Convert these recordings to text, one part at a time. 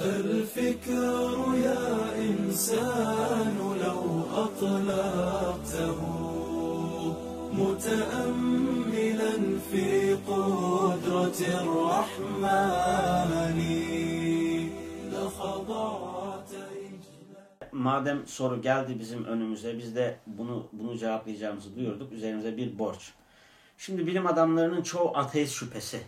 الفكر يا إنسان لو أطلقته متأملا في قدرة الرحمن لخضعت إجلالا Madem soru geldi bizim önümüze biz de bunu bunu cevaplayacağımızı duyurduk. Üzerimize bir borç. Şimdi bilim adamlarının çoğu ateist şüphesi.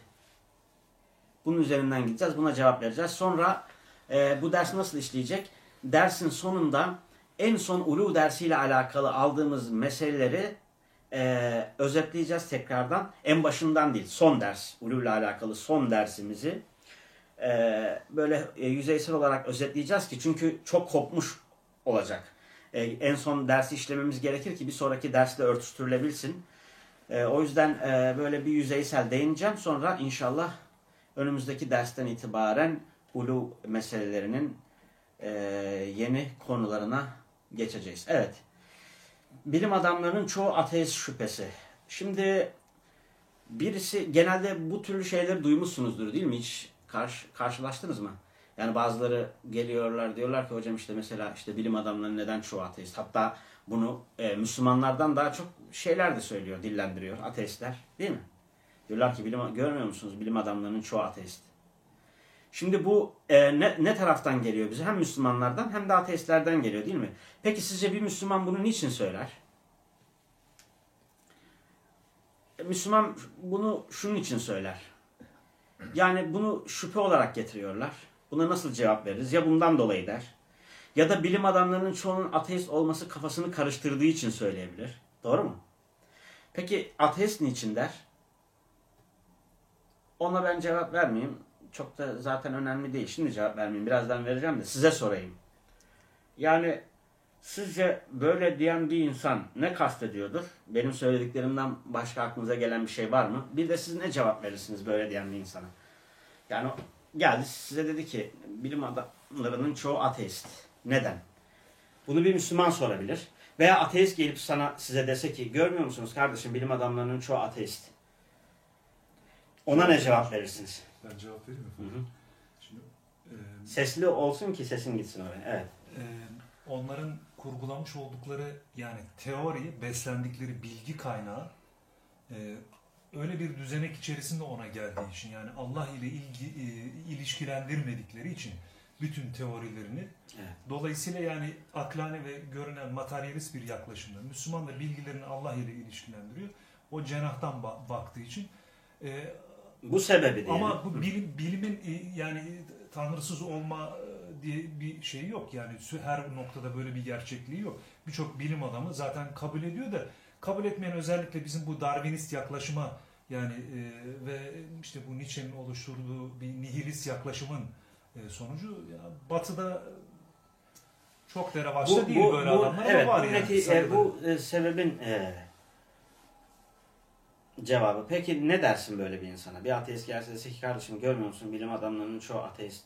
Bunun üzerinden gideceğiz. Buna cevap vereceğiz. Sonra e, bu ders nasıl işleyecek? Dersin sonunda en son ulu dersiyle alakalı aldığımız meseleleri e, özetleyeceğiz tekrardan. En başından değil, son ders, ulu ile alakalı son dersimizi e, böyle e, yüzeysel olarak özetleyeceğiz ki çünkü çok kopmuş olacak. E, en son dersi işlememiz gerekir ki bir sonraki dersle örtüştürülebilsin. E, o yüzden e, böyle bir yüzeysel değineceğim. Sonra inşallah önümüzdeki dersten itibaren ulu meselelerinin e, yeni konularına geçeceğiz. Evet. Bilim adamlarının çoğu ateist şüphesi. Şimdi birisi genelde bu türlü şeyleri duymuşsunuzdur değil mi? Hiç karşı, karşılaştınız mı? Yani bazıları geliyorlar diyorlar ki hocam işte mesela işte bilim adamları neden çoğu ateist? Hatta bunu e, Müslümanlardan daha çok şeyler de söylüyor, dillendiriyor ateistler değil mi? Diyorlar ki bilim, görmüyor musunuz bilim adamlarının çoğu ateist. Şimdi bu e, ne, ne taraftan geliyor bize? Hem Müslümanlardan hem de ateistlerden geliyor değil mi? Peki sizce bir Müslüman bunu niçin söyler? E, Müslüman bunu şunun için söyler. Yani bunu şüphe olarak getiriyorlar. Buna nasıl cevap veririz? Ya bundan dolayı der. Ya da bilim adamlarının çoğunun ateist olması kafasını karıştırdığı için söyleyebilir. Doğru mu? Peki ateist niçin der? Ona ben cevap vermeyeyim. Çok da zaten önemli değil. Şimdi cevap vermeyeyim. Birazdan vereceğim de size sorayım. Yani sizce böyle diyen bir insan ne kastediyordur? Benim söylediklerimden başka aklınıza gelen bir şey var mı? Bir de siz ne cevap verirsiniz böyle diyen bir insana? Yani geldi size dedi ki bilim adamlarının çoğu ateist. Neden? Bunu bir Müslüman sorabilir. Veya ateist gelip sana size dese ki görmüyor musunuz kardeşim bilim adamlarının çoğu ateist. Ona ne cevap verirsiniz? Ben cevap vereyim mi? Hı hı. Şimdi e, Sesli olsun ki sesin gitsin oraya. Evet. e, onların kurgulamış oldukları yani teori, beslendikleri bilgi kaynağı e, öyle bir düzenek içerisinde ona geldiği için yani Allah ile ilgi, e, ilişkilendirmedikleri için bütün teorilerini Evet. dolayısıyla yani aklane ve görünen materyalist bir yaklaşımda Müslüman da bilgilerini Allah ile ilişkilendiriyor. O cenahtan ba- baktığı için e, Bu sebebi ama bu bilim, bilimin e, yani tanrısız olma e, diye bir şey yok. Yani her noktada böyle bir gerçekliği yok. Birçok bilim adamı zaten kabul ediyor da kabul etmeyen özellikle bizim bu Darwinist yaklaşıma yani e, ve işte bu Nietzsche'nin oluşturduğu bir nihilist yaklaşımın e, sonucu ya batıda çok da revaçta değil böyle adamlar evet, var bu, yani. e, sayıda. bu e, sebebin e, cevabı. Peki ne dersin böyle bir insana? Bir ateist gelse dese ki kardeşim görmüyor musun bilim adamlarının çoğu ateist.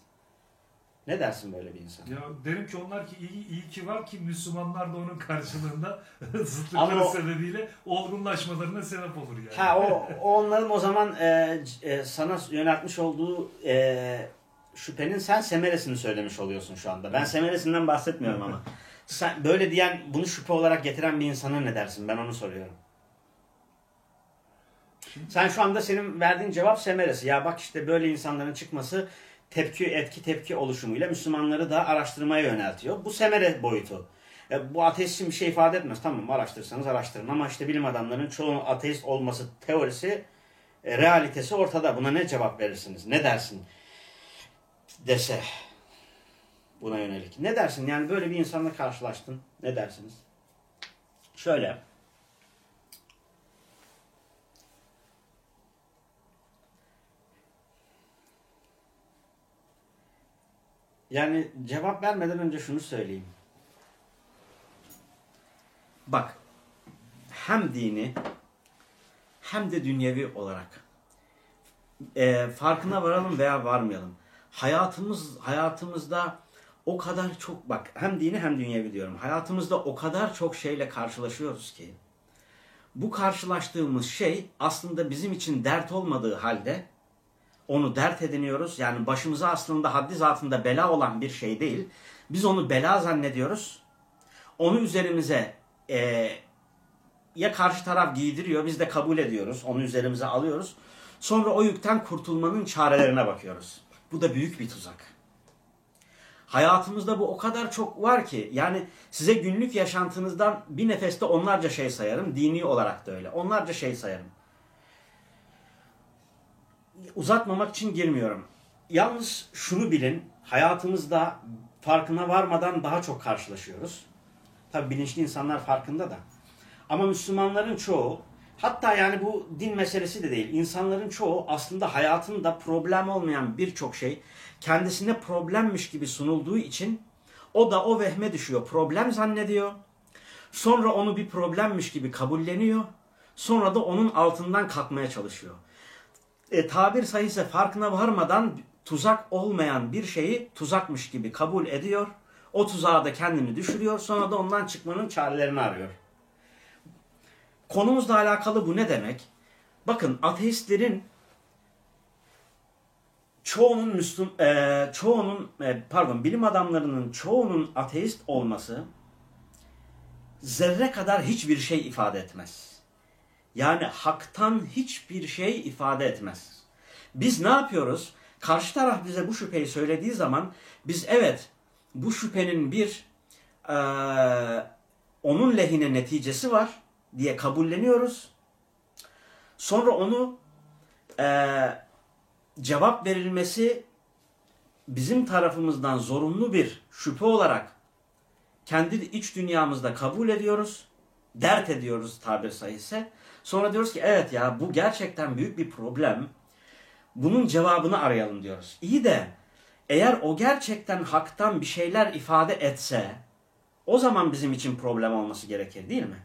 Ne dersin böyle bir insana? Ya derim ki onlar ki iyi, iyi ki var ki Müslümanlar da onun karşılığında zıtlıkları o- sebebiyle olgunlaşmalarına sebep olur yani. Ha o, o onların o zaman e, e, sana yöneltmiş olduğu e, şüphenin sen semeresini söylemiş oluyorsun şu anda. Ben semeresinden bahsetmiyorum ama. Sen böyle diyen bunu şüphe olarak getiren bir insana ne dersin? Ben onu soruyorum. Sen şu anda senin verdiğin cevap semeresi. Ya bak işte böyle insanların çıkması tepki etki tepki oluşumuyla Müslümanları da araştırmaya yöneltiyor. Bu semere boyutu. E, bu ateist bir şey ifade etmez. Tamam araştırırsanız araştırın ama işte bilim adamlarının çoğu ateist olması teorisi e, realitesi ortada. Buna ne cevap verirsiniz? Ne dersin? Dese buna yönelik. Ne dersin? Yani böyle bir insanla karşılaştın. Ne dersiniz? Şöyle. Yani cevap vermeden önce şunu söyleyeyim. Bak hem dini hem de dünyevi olarak e, farkına varalım veya varmayalım. Hayatımız hayatımızda o kadar çok bak hem dini hem dünyevi diyorum. Hayatımızda o kadar çok şeyle karşılaşıyoruz ki bu karşılaştığımız şey aslında bizim için dert olmadığı halde onu dert ediniyoruz. Yani başımıza aslında haddi zatında bela olan bir şey değil. Biz onu bela zannediyoruz. Onu üzerimize e, ya karşı taraf giydiriyor, biz de kabul ediyoruz, onu üzerimize alıyoruz. Sonra o yükten kurtulmanın çarelerine bakıyoruz. Bu da büyük bir tuzak. Hayatımızda bu o kadar çok var ki yani size günlük yaşantınızdan bir nefeste onlarca şey sayarım. Dini olarak da öyle. Onlarca şey sayarım. Uzatmamak için girmiyorum. Yalnız şunu bilin. Hayatımızda farkına varmadan daha çok karşılaşıyoruz. Tabi bilinçli insanlar farkında da. Ama Müslümanların çoğu hatta yani bu din meselesi de değil. İnsanların çoğu aslında hayatında problem olmayan birçok şey kendisine problemmiş gibi sunulduğu için o da o vehme düşüyor. Problem zannediyor. Sonra onu bir problemmiş gibi kabulleniyor. Sonra da onun altından kalkmaya çalışıyor. E, tabir sayısı farkına varmadan tuzak olmayan bir şeyi tuzakmış gibi kabul ediyor. O tuzağa da kendini düşürüyor. Sonra da ondan çıkmanın çarelerini arıyor. Konumuzla alakalı bu ne demek? Bakın ateistlerin çoğunun Müslüm, e, çoğunun e, pardon bilim adamlarının çoğunun ateist olması zerre kadar hiçbir şey ifade etmez. Yani haktan hiçbir şey ifade etmez. Biz ne yapıyoruz? Karşı taraf bize bu şüpheyi söylediği zaman biz evet bu şüphenin bir e, onun lehine neticesi var diye kabulleniyoruz. Sonra onu e, cevap verilmesi bizim tarafımızdan zorunlu bir şüphe olarak kendi iç dünyamızda kabul ediyoruz. Dert ediyoruz tabir sayısı. Sonra diyoruz ki evet ya bu gerçekten büyük bir problem. Bunun cevabını arayalım diyoruz. İyi de eğer o gerçekten haktan bir şeyler ifade etse o zaman bizim için problem olması gerekir değil mi?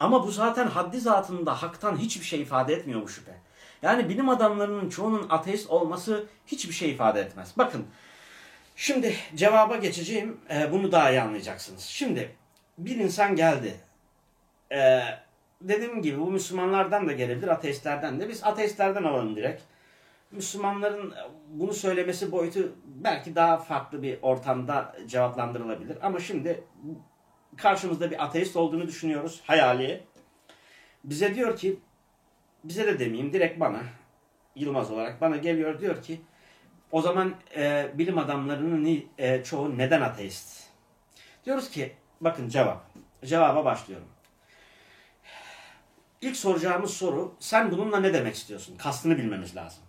Ama bu zaten haddi zatında haktan hiçbir şey ifade etmiyor bu şüphe. Yani bilim adamlarının çoğunun ateist olması hiçbir şey ifade etmez. Bakın şimdi cevaba geçeceğim. Ee, bunu daha iyi anlayacaksınız. Şimdi bir insan geldi. Ee, dediğim gibi bu Müslümanlardan da gelebilir, ateistlerden de. Biz ateistlerden alalım direkt. Müslümanların bunu söylemesi boyutu belki daha farklı bir ortamda cevaplandırılabilir. Ama şimdi karşımızda bir ateist olduğunu düşünüyoruz. Hayali. Bize diyor ki bize de demeyeyim direkt bana Yılmaz olarak bana geliyor diyor ki o zaman e, bilim adamlarının e, çoğu neden ateist? Diyoruz ki bakın cevap. Cevaba başlıyorum. İlk soracağımız soru sen bununla ne demek istiyorsun? Kastını bilmemiz lazım.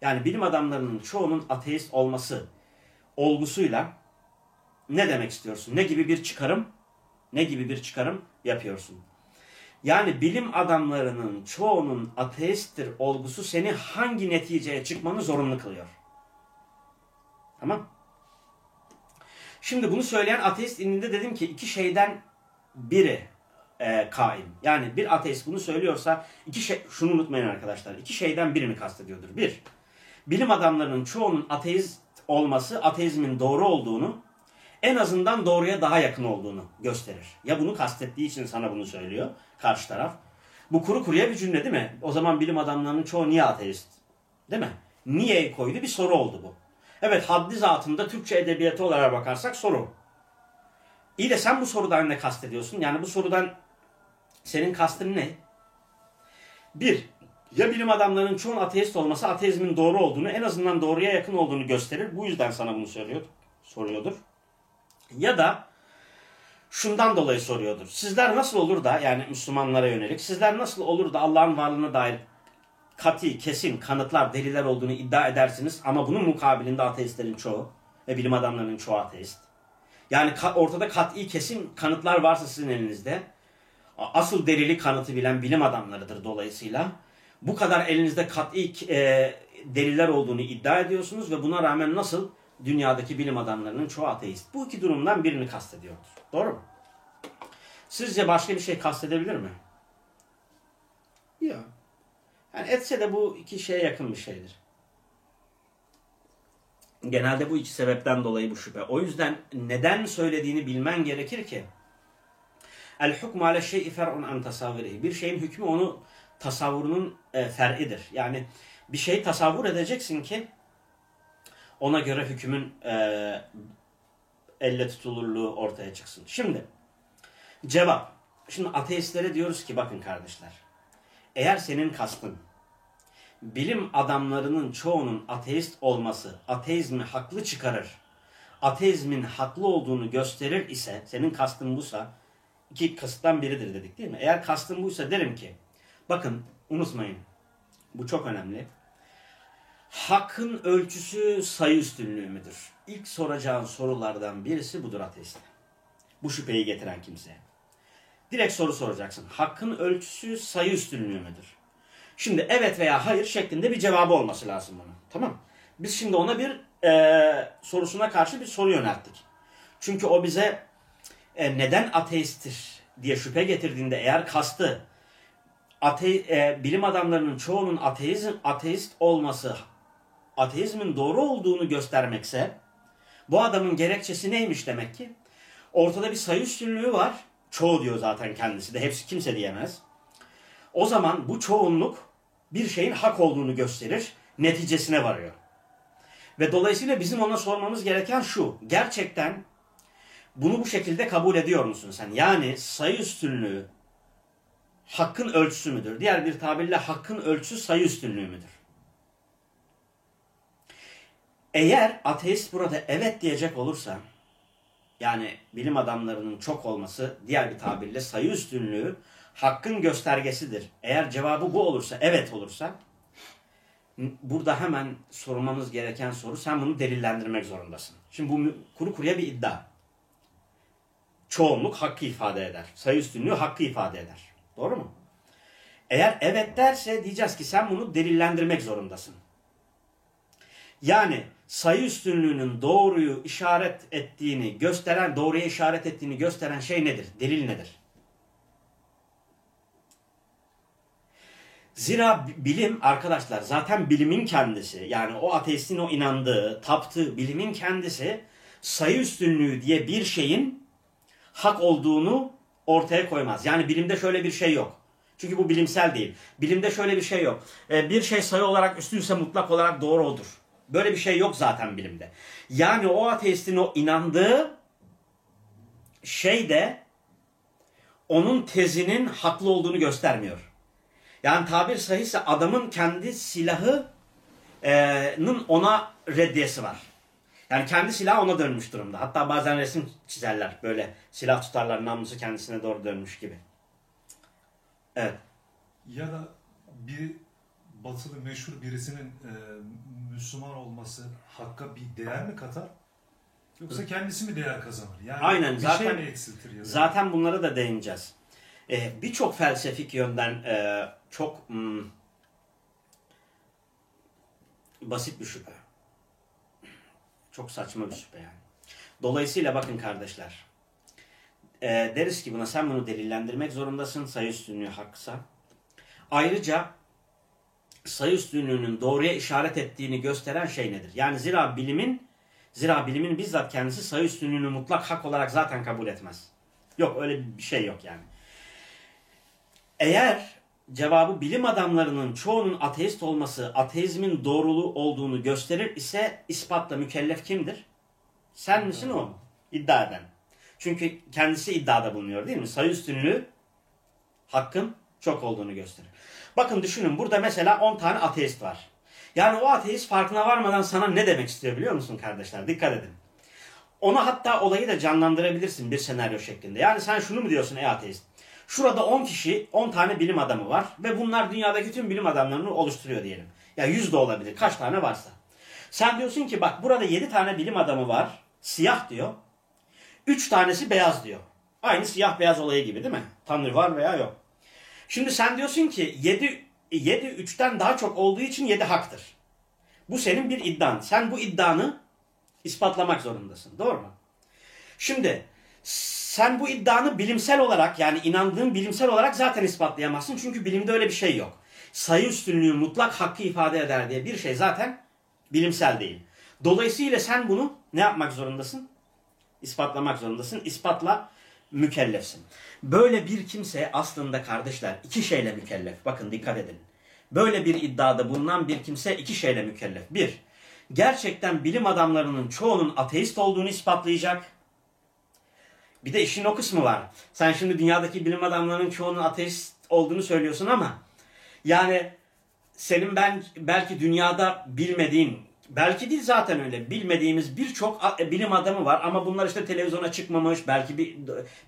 Yani bilim adamlarının çoğunun ateist olması olgusuyla ne demek istiyorsun? Ne gibi bir çıkarım? Ne gibi bir çıkarım yapıyorsun? Yani bilim adamlarının çoğunun ateisttir olgusu seni hangi neticeye çıkmanı zorunlu kılıyor? Tamam. Şimdi bunu söyleyen ateist indinde dedim ki iki şeyden biri e, kaim. Yani bir ateist bunu söylüyorsa iki şey, şunu unutmayın arkadaşlar. iki şeyden birini kastediyordur. Bir, bilim adamlarının çoğunun ateist olması ateizmin doğru olduğunu en azından doğruya daha yakın olduğunu gösterir. Ya bunu kastettiği için sana bunu söylüyor karşı taraf. Bu kuru kuruya bir cümle değil mi? O zaman bilim adamlarının çoğu niye ateist? Değil mi? Niye koydu bir soru oldu bu. Evet haddi zatında Türkçe edebiyatı olarak bakarsak soru. İyi de sen bu sorudan ne kastediyorsun? Yani bu sorudan senin kastın ne? Bir, ya bilim adamlarının çoğun ateist olması ateizmin doğru olduğunu, en azından doğruya yakın olduğunu gösterir. Bu yüzden sana bunu söylüyor, soruyordur. Ya da şundan dolayı soruyordur. Sizler nasıl olur da yani Müslümanlara yönelik sizler nasıl olur da Allah'ın varlığına dair kati, kesin kanıtlar, deliller olduğunu iddia edersiniz ama bunun mukabilinde ateistlerin çoğu ve bilim adamlarının çoğu ateist. Yani ortada kat'i kesin kanıtlar varsa sizin elinizde asıl delili kanıtı bilen bilim adamlarıdır dolayısıyla. Bu kadar elinizde kat'i e, deliller olduğunu iddia ediyorsunuz ve buna rağmen nasıl dünyadaki bilim adamlarının çoğu ateist. Bu iki durumdan birini kastediyordur. Doğru mu? Sizce başka bir şey kastedebilir mi? Yok. Yani etse de bu iki şeye yakın bir şeydir. Genelde bu iki sebepten dolayı bu şüphe. O yüzden neden söylediğini bilmen gerekir ki El hukmu ale şey'i fer'un an tasavvurihi. Bir şeyin hükmü onu tasavvurunun e, fer'idir. Yani Bir şey tasavvur edeceksin ki ona göre hükmün e, elle tutulurluğu ortaya çıksın. Şimdi cevap. Şimdi ateistlere diyoruz ki bakın kardeşler. Eğer senin kastın bilim adamlarının çoğunun ateist olması ateizmi haklı çıkarır. Ateizmin haklı olduğunu gösterir ise senin kastın buysa iki kasıttan biridir dedik değil mi? Eğer kastın buysa derim ki bakın unutmayın bu çok önemli. Hakkın ölçüsü sayı üstünlüğü müdür? İlk soracağın sorulardan birisi budur ateiste. Bu şüpheyi getiren kimseye. Direkt soru soracaksın. Hakkın ölçüsü sayı üstünlüğü müdür? Şimdi evet veya hayır şeklinde bir cevabı olması lazım bunun. Tamam Biz şimdi ona bir e, sorusuna karşı bir soru yönelttik. Çünkü o bize e, neden ateisttir diye şüphe getirdiğinde eğer kastı ate, e, bilim adamlarının çoğunun ateizm ateist olması ateizmin doğru olduğunu göstermekse bu adamın gerekçesi neymiş demek ki? Ortada bir sayı üstünlüğü var. Çoğu diyor zaten kendisi de. Hepsi kimse diyemez. O zaman bu çoğunluk bir şeyin hak olduğunu gösterir. Neticesine varıyor. Ve dolayısıyla bizim ona sormamız gereken şu. Gerçekten bunu bu şekilde kabul ediyor musun sen? Yani sayı üstünlüğü hakkın ölçüsü müdür? Diğer bir tabirle hakkın ölçüsü sayı üstünlüğü müdür? Eğer ateist burada evet diyecek olursa yani bilim adamlarının çok olması diğer bir tabirle sayı üstünlüğü hakkın göstergesidir. Eğer cevabı bu olursa evet olursa burada hemen sormamız gereken soru sen bunu delillendirmek zorundasın. Şimdi bu kuru kuruya bir iddia. Çoğunluk hakkı ifade eder. Sayı üstünlüğü hakkı ifade eder. Doğru mu? Eğer evet derse diyeceğiz ki sen bunu delillendirmek zorundasın. Yani sayı üstünlüğünün doğruyu işaret ettiğini gösteren, doğruya işaret ettiğini gösteren şey nedir? Delil nedir? Zira bilim arkadaşlar zaten bilimin kendisi yani o ateistin o inandığı, taptığı bilimin kendisi sayı üstünlüğü diye bir şeyin hak olduğunu ortaya koymaz. Yani bilimde şöyle bir şey yok. Çünkü bu bilimsel değil. Bilimde şöyle bir şey yok. Ee, bir şey sayı olarak üstünse mutlak olarak doğru odur. Böyle bir şey yok zaten bilimde. Yani o ateistin o inandığı şey de onun tezinin haklı olduğunu göstermiyor. Yani tabir sahihse adamın kendi silahının ona reddiyesi var. Yani kendi silahı ona dönmüş durumda. Hatta bazen resim çizerler. Böyle silah tutarlar namlusu kendisine doğru dönmüş gibi. Evet. Ya da bir batılı meşhur birisinin e, Müslüman olması hakka bir değer mi katar? Yoksa kendisi mi değer kazanır? Yani Aynen, bir zaten- şey mi eksiltir ya da? Zaten bunlara da değineceğiz. Ee, Birçok felsefik yönden e, çok hmm, basit bir şüphe. Çok saçma bir şüphe yani. Dolayısıyla bakın kardeşler. e, deriz ki buna sen bunu delillendirmek zorundasın sayı üstünlüğü haksa. Ayrıca sayı üstünlüğünün doğruya işaret ettiğini gösteren şey nedir? Yani zira bilimin zira bilimin bizzat kendisi sayı üstünlüğünü mutlak hak olarak zaten kabul etmez. Yok öyle bir şey yok yani. Eğer cevabı bilim adamlarının çoğunun ateist olması ateizmin doğruluğu olduğunu gösterir ise ispatla mükellef kimdir? Sen misin o? İddia eden. Çünkü kendisi iddiada bulunuyor değil mi? Sayı üstünlüğü hakkın çok olduğunu gösterir. Bakın düşünün burada mesela 10 tane ateist var. Yani o ateist farkına varmadan sana ne demek istiyor biliyor musun kardeşler? Dikkat edin. Ona hatta olayı da canlandırabilirsin bir senaryo şeklinde. Yani sen şunu mu diyorsun ey ateist? Şurada 10 kişi, 10 tane bilim adamı var ve bunlar dünyadaki tüm bilim adamlarını oluşturuyor diyelim. Ya 100 de olabilir, kaç tane varsa. Sen diyorsun ki bak burada 7 tane bilim adamı var, siyah diyor. 3 tanesi beyaz diyor. Aynı siyah beyaz olayı gibi değil mi? Tanrı var veya yok. Şimdi sen diyorsun ki 7 7 3'ten daha çok olduğu için 7 haktır. Bu senin bir iddian. Sen bu iddianı ispatlamak zorundasın. Doğru mu? Şimdi sen bu iddianı bilimsel olarak yani inandığın bilimsel olarak zaten ispatlayamazsın. Çünkü bilimde öyle bir şey yok. Sayı üstünlüğü mutlak hakkı ifade eder diye bir şey zaten bilimsel değil. Dolayısıyla sen bunu ne yapmak zorundasın? İspatlamak zorundasın. İspatla mükellefsin. Böyle bir kimse aslında kardeşler iki şeyle mükellef. Bakın dikkat edin. böyle bir iddiada bulunan bir kimse iki şeyle mükellef. Bir, gerçekten bilim adamlarının çoğunun ateist olduğunu ispatlayacak. Bir de işin o kısmı var. Sen şimdi dünyadaki bilim adamlarının çoğunun ateist olduğunu söylüyorsun ama yani senin ben belki dünyada bilmediğin belki değil zaten öyle. Bilmediğimiz birçok a- bilim adamı var ama bunlar işte televizyona çıkmamış belki bir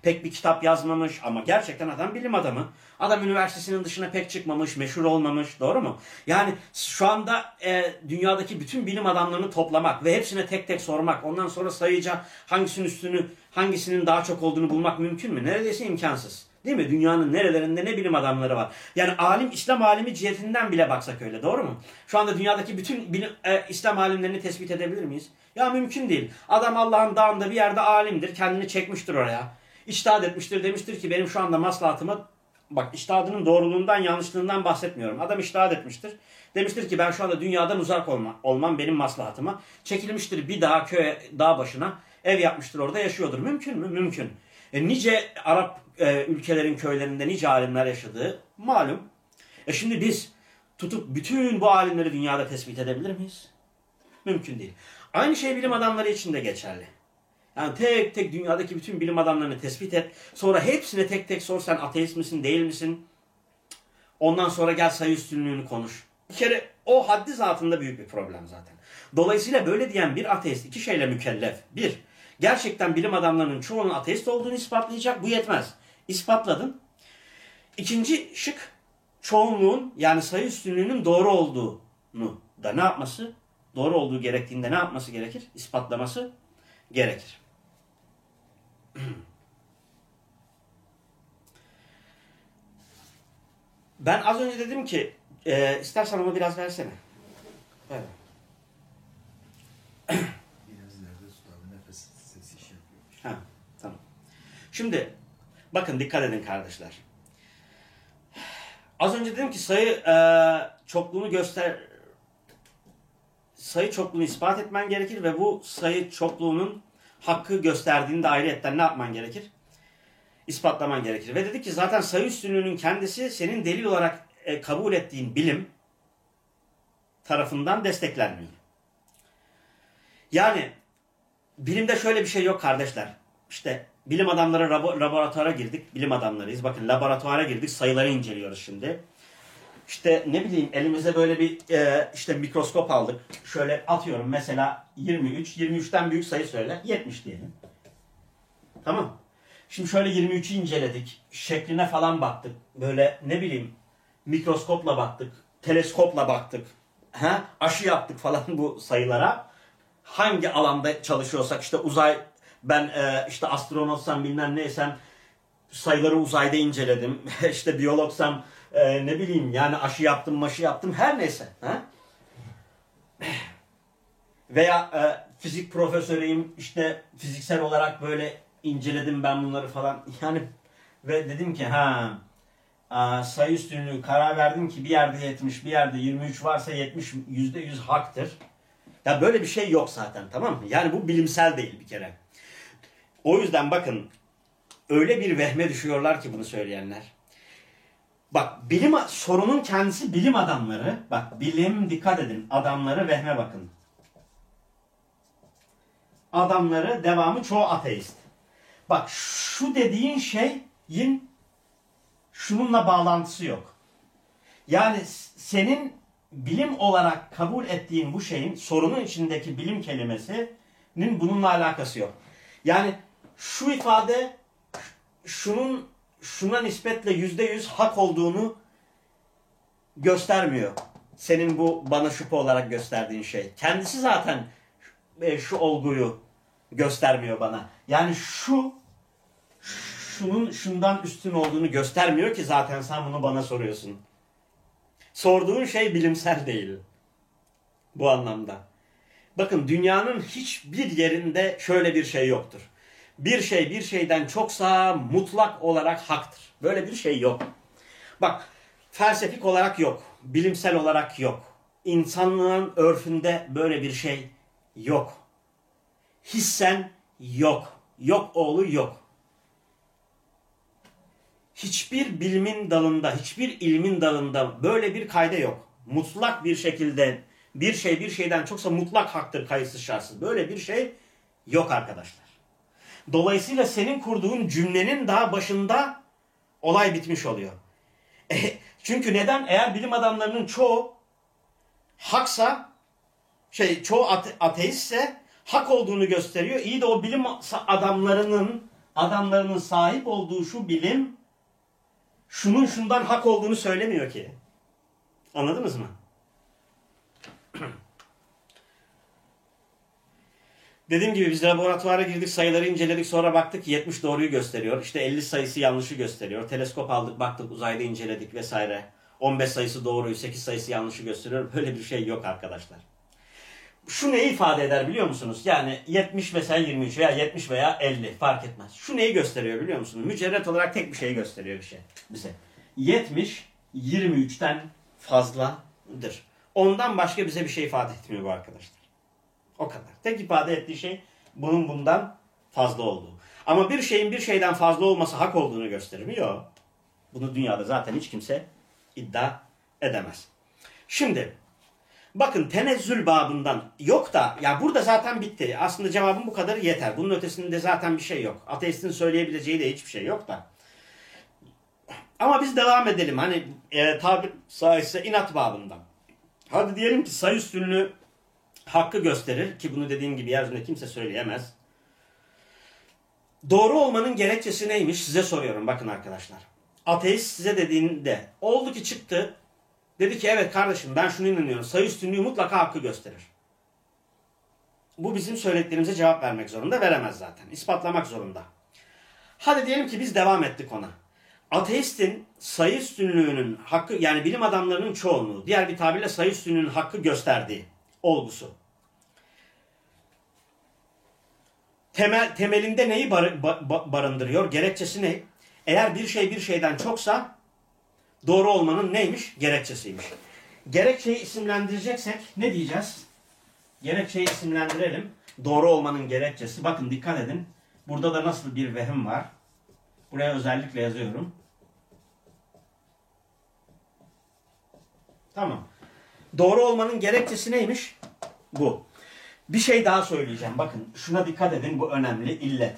pek bir kitap yazmamış ama gerçekten adam bilim adamı. Adam üniversitesinin dışına pek çıkmamış meşhur olmamış doğru mu? Yani şu anda e, dünyadaki bütün bilim adamlarını toplamak ve hepsine tek tek sormak ondan sonra sayıca hangisinin üstünü hangisinin daha çok olduğunu bulmak mümkün mü? Neredeyse imkansız Değil mi? Dünyanın nerelerinde ne bilim adamları var. Yani alim, İslam alimi cihetinden bile baksak öyle. Doğru mu? Şu anda dünyadaki bütün bilim, e, İslam alimlerini tespit edebilir miyiz? Ya mümkün değil. Adam Allah'ın dağında bir yerde alimdir. Kendini çekmiştir oraya. İçtihat etmiştir. Demiştir ki benim şu anda maslahatıma bak iştihadının doğruluğundan yanlışlığından bahsetmiyorum. Adam iştihat etmiştir. Demiştir ki ben şu anda dünyadan uzak olma, olmam benim maslahatıma. Çekilmiştir bir dağ köye, dağ başına. Ev yapmıştır orada yaşıyordur. Mümkün mü? Mümkün. E, nice Arap e, ülkelerin köylerinde nice alimler yaşadığı malum. E şimdi biz tutup bütün bu alimleri dünyada tespit edebilir miyiz? Mümkün değil. Aynı şey bilim adamları için de geçerli. Yani tek tek dünyadaki bütün bilim adamlarını tespit et. Sonra hepsine tek tek sor sen ateist misin değil misin? Ondan sonra gel sayı üstünlüğünü konuş. Bir kere o haddi zatında büyük bir problem zaten. Dolayısıyla böyle diyen bir ateist iki şeyle mükellef. Bir, gerçekten bilim adamlarının çoğunun ateist olduğunu ispatlayacak. Bu yetmez. İspatladın. İkinci şık çoğunluğun yani sayı üstünlüğünün doğru olduğunu da ne yapması? Doğru olduğu gerektiğinde ne yapması gerekir? İspatlaması gerekir. Ben az önce dedim ki e, istersen onu biraz versene. Ver. Biraz ileride tut abi nefes sesi iş yapıyormuş. Ha, tamam. Şimdi bakın dikkat edin kardeşler. Az önce dedim ki sayı e, çokluğunu göster sayı çokluğunu ispat etmen gerekir ve bu sayı çokluğunun hakkı gösterdiğinde ayrıyetten ne yapman gerekir? İspatlaman gerekir. Ve dedik ki zaten sayı üstünlüğünün kendisi senin delil olarak e, kabul ettiğin bilim tarafından desteklenmiyor. Yani bilimde şöyle bir şey yok kardeşler. İşte bilim adamları labo- laboratuvara girdik. Bilim adamlarıyız. Bakın laboratuvara girdik. Sayıları inceliyoruz şimdi. İşte ne bileyim elimize böyle bir e, işte mikroskop aldık. Şöyle atıyorum mesela 23. 23'ten büyük sayı söyle. 70 diyelim. Tamam. Şimdi şöyle 23'ü inceledik. Şekline falan baktık. Böyle ne bileyim mikroskopla baktık. Teleskopla baktık. Ha? Aşı yaptık falan bu sayılara. Hangi alanda çalışıyorsak işte uzay ben e, işte astronotsam bilmem neysem sayıları uzayda inceledim. işte biyologsam e, ne bileyim yani aşı yaptım maşı yaptım her neyse. Ha? Veya e, fizik profesörüyüm işte fiziksel olarak böyle inceledim ben bunları falan. Yani ve dedim ki ha sayı üstünlüğü karar verdim ki bir yerde 70 bir yerde 23 varsa 70 yüzde yüz haktır. Ya böyle bir şey yok zaten tamam mı? Yani bu bilimsel değil bir kere. O yüzden bakın öyle bir vehme düşüyorlar ki bunu söyleyenler. Bak bilim sorunun kendisi bilim adamları. Bak bilim dikkat edin adamları vehme bakın. Adamları devamı çoğu ateist. Bak şu dediğin şeyin şununla bağlantısı yok. Yani senin bilim olarak kabul ettiğin bu şeyin sorunun içindeki bilim kelimesinin bununla alakası yok. Yani şu ifade şunun şuna nispetle yüzde yüz hak olduğunu göstermiyor. Senin bu bana şüphe olarak gösterdiğin şey. Kendisi zaten e, şu olguyu göstermiyor bana. Yani şu şunun şundan üstün olduğunu göstermiyor ki zaten sen bunu bana soruyorsun. Sorduğun şey bilimsel değil. Bu anlamda. Bakın dünyanın hiçbir yerinde şöyle bir şey yoktur. Bir şey bir şeyden çoksa mutlak olarak haktır. Böyle bir şey yok. Bak felsefik olarak yok. Bilimsel olarak yok. İnsanlığın örfünde böyle bir şey yok. Hissen yok. Yok oğlu yok. hiçbir bilimin dalında, hiçbir ilmin dalında böyle bir kayda yok. Mutlak bir şekilde bir şey bir şeyden çoksa mutlak haktır kayıtsız şartsız. Böyle bir şey yok arkadaşlar. Dolayısıyla senin kurduğun cümlenin daha başında olay bitmiş oluyor. E, çünkü neden? Eğer bilim adamlarının çoğu haksa şey çoğu ate- ateistse hak olduğunu gösteriyor. İyi de o bilim adamlarının adamlarının sahip olduğu şu bilim şunun şundan hak olduğunu söylemiyor ki. Anladınız mı? Dediğim gibi biz laboratuvara girdik, sayıları inceledik, sonra baktık 70 doğruyu gösteriyor. İşte 50 sayısı yanlışı gösteriyor. Teleskop aldık, baktık, uzayda inceledik vesaire. 15 sayısı doğruyu, 8 sayısı yanlışı gösteriyor. Böyle bir şey yok arkadaşlar. Şu neyi ifade eder biliyor musunuz? Yani 70 mesela 23 veya 70 veya 50 fark etmez. Şu neyi gösteriyor biliyor musunuz? Mücerret olarak tek bir şey gösteriyor bir şey bize. 70 23'ten fazladır. Ondan başka bize bir şey ifade etmiyor bu arkadaşlar. O kadar. Tek ifade ettiği şey bunun bundan fazla olduğu. Ama bir şeyin bir şeyden fazla olması hak olduğunu gösterir mi? Yok. Bunu dünyada zaten hiç kimse iddia edemez. Şimdi bakın tenezzül babından yok da ya burada zaten bitti. Aslında cevabım bu kadar yeter. Bunun ötesinde zaten bir şey yok. Ateistin söyleyebileceği de hiçbir şey yok da. Ama biz devam edelim. Hani e, tabir sayısı inat babından. Hadi diyelim ki sayı üstünlüğü hakkı gösterir ki bunu dediğim gibi yeryüzünde kimse söyleyemez. Doğru olmanın gerekçesi neymiş size soruyorum bakın arkadaşlar. Ateist size dediğinde oldu ki çıktı dedi ki evet kardeşim ben şunu inanıyorum sayı üstünlüğü mutlaka hakkı gösterir. Bu bizim söylediklerimize cevap vermek zorunda veremez zaten ispatlamak zorunda. Hadi diyelim ki biz devam ettik ona. Ateistin sayı üstünlüğünün hakkı yani bilim adamlarının çoğunluğu diğer bir tabirle sayı üstünlüğünün hakkı gösterdiği olgusu. Temel, temelinde neyi bar, ba- barındırıyor? Gerekçesi ne? Eğer bir şey bir şeyden çoksa doğru olmanın neymiş? Gerekçesiymiş. Gerekçeyi isimlendireceksek ne diyeceğiz? Gerekçeyi isimlendirelim. Doğru olmanın gerekçesi. Bakın dikkat edin. Burada da nasıl bir vehim var. Buraya özellikle yazıyorum. Tamam. Doğru olmanın gerekçesi neymiş? Bu. Bir şey daha söyleyeceğim. Bakın şuna dikkat edin. Bu önemli. İllet.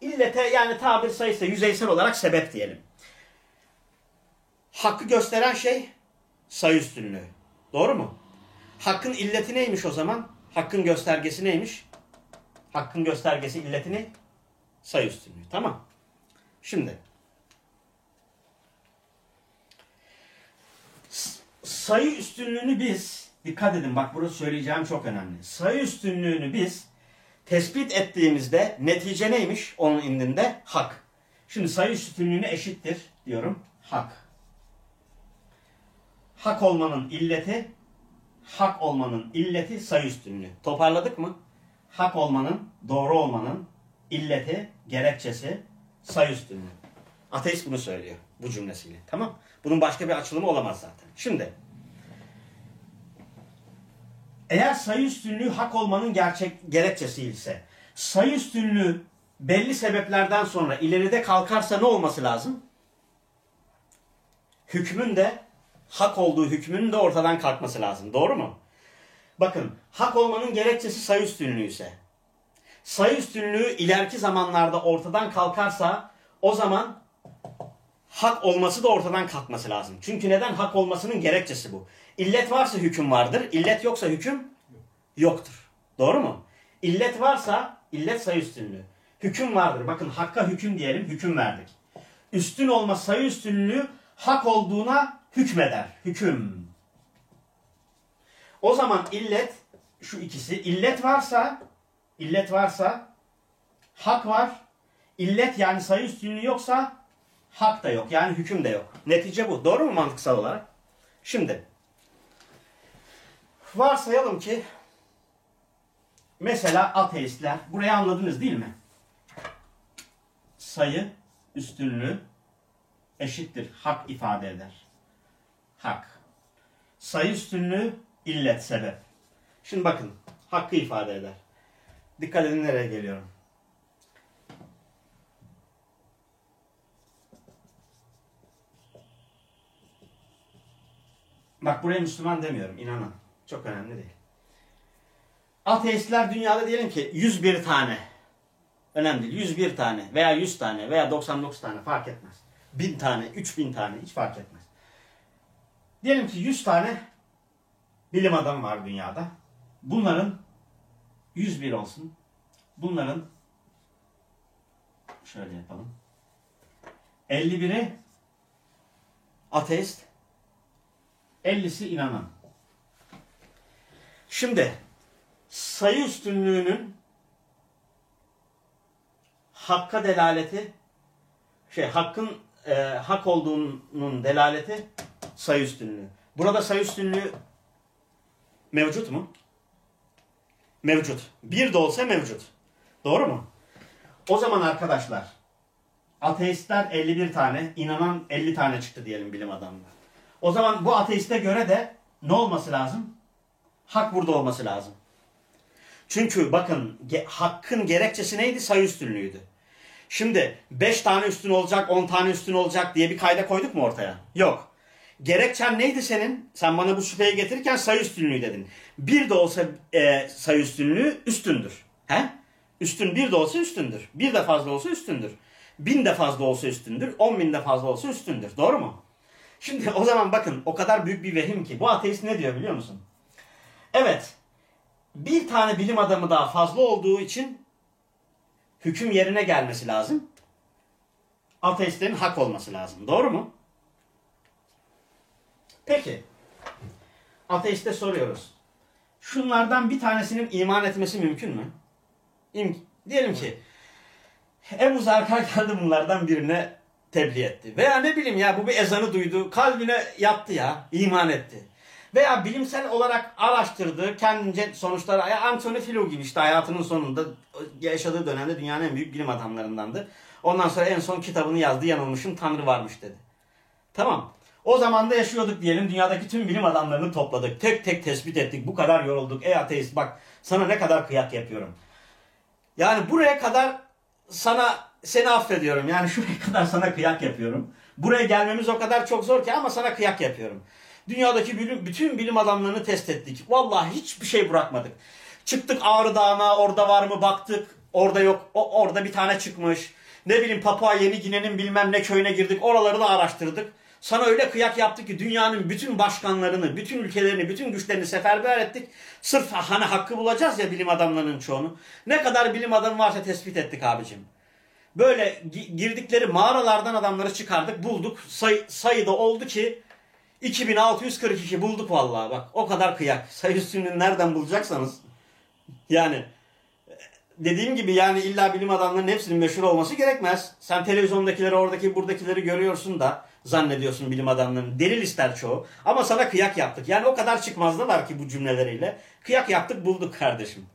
İllete yani tabir sayısı yüzeysel olarak sebep diyelim. Hakkı gösteren şey sayı üstünlüğü. Doğru mu? Hakkın illeti neymiş o zaman? Hakkın göstergesi neymiş? Hakkın göstergesi illeti ne? Sayı üstünlüğü. Tamam. Şimdi sayı üstünlüğünü biz dikkat edin bak burası söyleyeceğim çok önemli. Sayı üstünlüğünü biz tespit ettiğimizde netice neymiş onun indinde? Hak. Şimdi sayı üstünlüğüne eşittir diyorum. Hak. Hak olmanın illeti hak olmanın illeti sayı üstünlüğü. Toparladık mı? Hak olmanın, doğru olmanın illeti, gerekçesi sayı üstünlüğü. Ateist bunu söylüyor bu cümlesiyle. Tamam? Bunun başka bir açılımı olamaz zaten. Şimdi eğer sayı üstünlüğü hak olmanın gerçek gerekçesi ise sayı üstünlüğü belli sebeplerden sonra ileride kalkarsa ne olması lazım? Hükmün de hak olduğu hükmünün de ortadan kalkması lazım. Doğru mu? Bakın hak olmanın gerekçesi sayı üstünlüğü ise sayı üstünlüğü ileriki zamanlarda ortadan kalkarsa o zaman hak olması da ortadan kalkması lazım. Çünkü neden? Hak olmasının gerekçesi bu. İllet varsa hüküm vardır. İllet yoksa hüküm yoktur. Doğru mu? İllet varsa illet sayı üstünlüğü. Hüküm vardır. Bakın hakka hüküm diyelim. Hüküm verdik. Üstün olma sayı üstünlüğü hak olduğuna hükmeder. Hüküm. O zaman illet şu ikisi. illet varsa illet varsa hak var. İllet yani sayı üstünlüğü yoksa hak da yok. Yani hüküm de yok. Netice bu. Doğru mu mantıksal olarak? Şimdi Varsayalım ki mesela ateistler burayı anladınız değil mi? Sayı üstünlüğü eşittir. Hak ifade eder. Hak. Sayı üstünlüğü illet sebep. Şimdi bakın hakkı ifade eder. Dikkat edin nereye geliyorum. Bak buraya Müslüman demiyorum inanın. Çok önemli değil. Ateistler dünyada diyelim ki 101 tane. Önemli değil. 101 tane veya 100 tane veya 99 tane fark etmez. 1000 tane, 3000 tane hiç fark etmez. Diyelim ki 100 tane bilim adamı var dünyada. Bunların 101 olsun. Bunların şöyle yapalım. 51'i ateist, 50'si inanan. Şimdi sayı üstünlüğünün hakka delaleti şey hakkın e, hak olduğunun delaleti sayı üstünlüğü. Burada sayı üstünlüğü mevcut mu? Mevcut. Bir de olsa mevcut. Doğru mu? O zaman arkadaşlar ateistler 51 tane, inanan 50 tane çıktı diyelim bilim adamları. O zaman bu ateiste göre de ne olması lazım? Hak burada olması lazım. Çünkü bakın ge- hakkın gerekçesi neydi? Sayı üstünlüğüydü. Şimdi 5 tane üstün olacak, 10 tane üstün olacak diye bir kayda koyduk mu ortaya? Yok. Gerekçen neydi senin? Sen bana bu şüpheyi getirirken sayı üstünlüğü dedin. Bir de olsa e, sayı üstünlüğü üstündür. He? Üstün bir de olsa üstündür. Bir de fazla olsa üstündür. Bin de fazla olsa üstündür. On bin de fazla olsa üstündür. Doğru mu? Şimdi o zaman bakın o kadar büyük bir vehim ki. Bu ateist ne diyor biliyor musun? Evet. Bir tane bilim adamı daha fazla olduğu için hüküm yerine gelmesi lazım. Ateistlerin hak olması lazım. Doğru mu? Peki. Ateiste soruyoruz. Şunlardan bir tanesinin iman etmesi mümkün mü? İm Diyelim ki Ebu Zarkar geldi bunlardan birine tebliğ etti. Veya ne bileyim ya bu bir ezanı duydu. Kalbine yattı ya. iman etti. Veya bilimsel olarak araştırdı. Kendince sonuçlar. Ya Anthony Flew gibi işte hayatının sonunda yaşadığı dönemde dünyanın en büyük bilim adamlarındandı. Ondan sonra en son kitabını yazdı. Yanılmışım Tanrı varmış dedi. Tamam. O zaman da yaşıyorduk diyelim. Dünyadaki tüm bilim adamlarını topladık. Tek tek tespit ettik. Bu kadar yorulduk. Ey ateist bak sana ne kadar kıyak yapıyorum. Yani buraya kadar sana seni affediyorum. Yani şuraya kadar sana kıyak yapıyorum. Buraya gelmemiz o kadar çok zor ki ama sana kıyak yapıyorum. Dünyadaki bütün bilim adamlarını test ettik. Vallahi hiçbir şey bırakmadık. Çıktık Ağrı Dağı'na orada var mı baktık. Orada yok. O, orada bir tane çıkmış. Ne bileyim Papua Yeni Gine'nin bilmem ne köyüne girdik. Oraları da araştırdık. Sana öyle kıyak yaptık ki dünyanın bütün başkanlarını, bütün ülkelerini, bütün güçlerini seferber ettik. Sırf hani hakkı bulacağız ya bilim adamlarının çoğunu. Ne kadar bilim adamı varsa tespit ettik abicim. Böyle gi- girdikleri mağaralardan adamları çıkardık, bulduk. Say sayıda oldu ki 2642 bulduk vallahi bak. O kadar kıyak. Sayı üstünlüğünü nereden bulacaksanız. Yani dediğim gibi yani illa bilim adamlarının hepsinin meşhur olması gerekmez. Sen televizyondakileri oradaki buradakileri görüyorsun da zannediyorsun bilim adamlarının. Delil ister çoğu. Ama sana kıyak yaptık. Yani o kadar çıkmazdılar ki bu cümleleriyle. Kıyak yaptık bulduk kardeşim.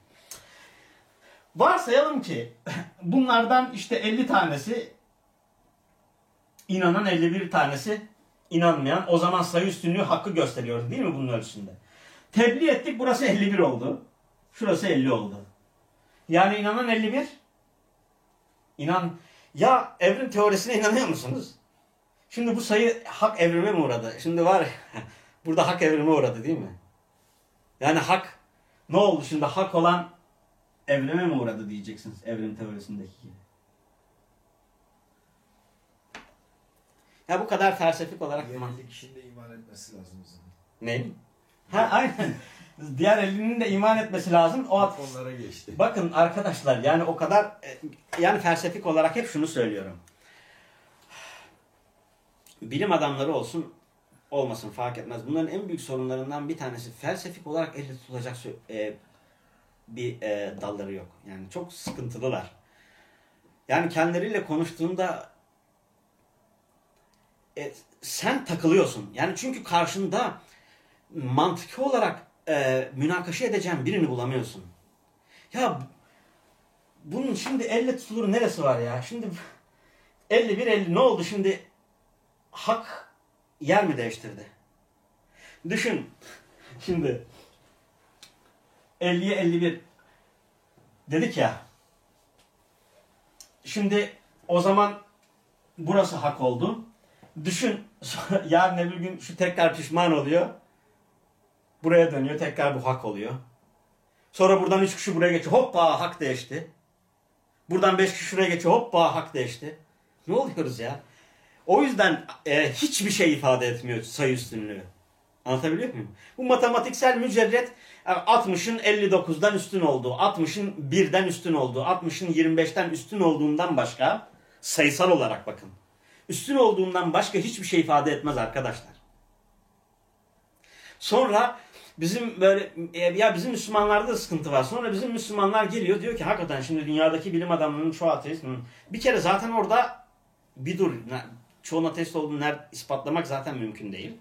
Varsayalım ki bunlardan işte 50 tanesi inanan 51 tanesi inanmayan. O zaman sayı üstünlüğü hakkı gösteriyor değil mi bunun ölçüsünde? Tebliğ ettik burası 51 oldu. Şurası 50 oldu. Yani inanan 51. İnan ya evrim teorisine inanıyor musunuz? Şimdi bu sayı hak evrime mi uğradı? Şimdi var burada hak evrime uğradı değil mi? Yani hak ne oldu şimdi hak olan evrime mi uğradı diyeceksiniz evrim teorisindeki gibi. Ya bu kadar felsefik olarak Yenilik kişinin de iman etmesi lazım o zaman. ne? Ha aynen. Diğer elinin de iman etmesi lazım. O Bak onlara geçti. Bakın arkadaşlar yani o kadar e, yani felsefik olarak hep şunu söylüyorum. Bilim adamları olsun olmasın fark etmez. Bunların en büyük sorunlarından bir tanesi felsefik olarak elle tutulacak e, bir e, dalları yok. Yani çok sıkıntılılar. Yani kendileriyle konuştuğunda e, sen takılıyorsun. Yani çünkü karşında mantıki olarak e, münakaşa edeceğin birini bulamıyorsun. Ya bunun şimdi elle tutulur neresi var ya? Şimdi 51 50 ne oldu şimdi? Hak yer mi değiştirdi? Düşün. Şimdi 50'ye 51 dedik ya. Şimdi o zaman burası hak oldu. Düşün yarın öbür gün şu tekrar pişman oluyor. Buraya dönüyor tekrar bu hak oluyor. Sonra buradan üç kişi buraya geçiyor. Hoppa hak değişti. Buradan beş kişi şuraya geçiyor. Hoppa hak değişti. Ne oluyoruz ya? O yüzden e, hiçbir şey ifade etmiyor sayı üstünlüğü. Anlatabiliyor muyum? Bu matematiksel mücerret e, 60'ın 59'dan üstün olduğu, 60'ın 1'den üstün olduğu, 60'ın 25'ten üstün olduğundan başka sayısal olarak bakın. Üstün olduğundan başka hiçbir şey ifade etmez arkadaşlar. Sonra bizim böyle ya bizim Müslümanlarda da sıkıntı var. Sonra bizim Müslümanlar geliyor diyor ki hakikaten şimdi dünyadaki bilim adamlarının çoğu ateist. Bir kere zaten orada bir dur. Çoğun ateist olduğunu ispatlamak zaten mümkün değil.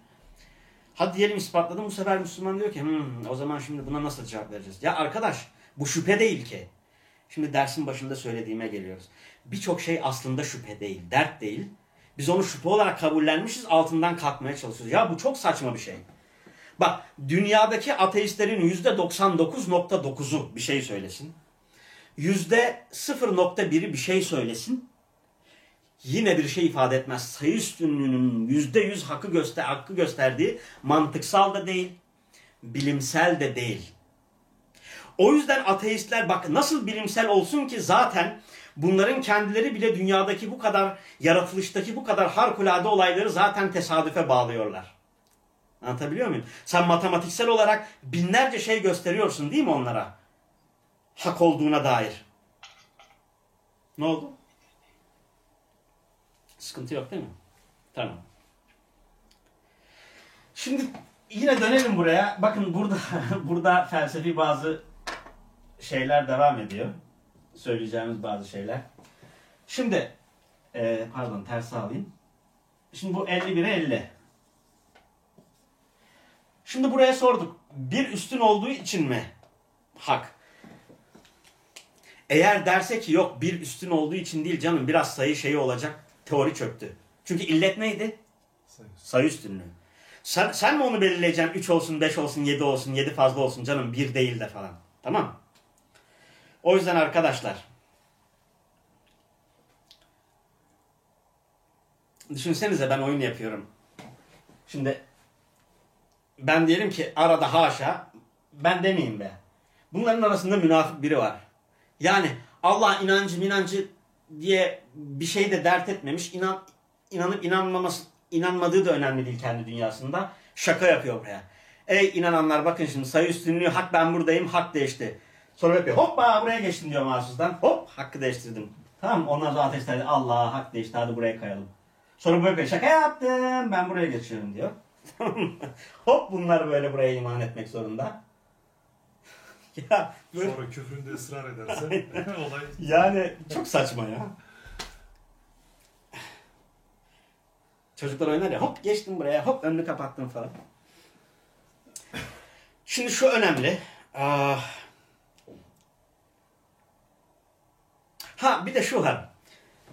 Hadi diyelim ispatladım bu sefer Müslüman diyor ki "Hmm, o zaman şimdi buna nasıl cevap vereceğiz? Ya arkadaş bu şüphe değil ki. Şimdi dersin başında söylediğime geliyoruz. Birçok şey aslında şüphe değil, dert değil. Biz onu şüphe olarak kabullenmişiz, altından kalkmaya çalışıyoruz. Ya bu çok saçma bir şey. Bak dünyadaki ateistlerin %99.9'u bir şey söylesin. %0.1'i bir şey söylesin. Yine bir şey ifade etmez. Sayı üstünlüğünün %100 hakkı, göster hakkı gösterdiği mantıksal da değil, bilimsel de değil. O yüzden ateistler bak nasıl bilimsel olsun ki zaten bunların kendileri bile dünyadaki bu kadar yaratılıştaki bu kadar harikulade olayları zaten tesadüfe bağlıyorlar. Anlatabiliyor muyum? Sen matematiksel olarak binlerce şey gösteriyorsun değil mi onlara? Hak olduğuna dair. Ne oldu? Sıkıntı yok değil mi? Tamam. Şimdi yine dönelim buraya. Bakın burada burada felsefi bazı şeyler devam ediyor. Söyleyeceğimiz bazı şeyler. Şimdi e, pardon tersi alayım. Şimdi bu 51'e 50. Şimdi buraya sorduk. Bir üstün olduğu için mi hak? Eğer derse ki yok bir üstün olduğu için değil canım biraz sayı şeyi olacak. Teori çöktü. Çünkü illet neydi? Sayıyorsun. Sayı üstünlüğü. Sen, sen mi onu belirleyeceksin? 3 olsun, 5 olsun, 7 olsun, 7 fazla olsun canım. 1 değil de falan. Tamam. O yüzden arkadaşlar. Düşünsenize ben oyun yapıyorum. Şimdi ben diyelim ki arada haşa ben demeyeyim be. Bunların arasında münafık biri var. Yani Allah inancı minancı diye bir şey de dert etmemiş. İnan, inanıp inanmaması, inanmadığı da önemli değil kendi dünyasında. Şaka yapıyor buraya. Ey inananlar bakın şimdi sayı üstünlüğü hak ben buradayım hak değişti. Sonra yapıyor hoppa buraya geçtim diyor mahsustan. Hop hakkı değiştirdim. Tamam onlar sonra ateşlerde Allah hak değişti hadi buraya kayalım. Sonra bu yapıyor şaka yaptım ben buraya geçiyorum diyor. Hop bunlar böyle buraya iman etmek zorunda. ya böyle, Sonra küfründe ısrar ederse olay yani çok saçma ya. Çocuklar oynar ya hop geçtim buraya hop önünü kapattım falan. Şimdi şu önemli. Ah. Ha bir de şu var.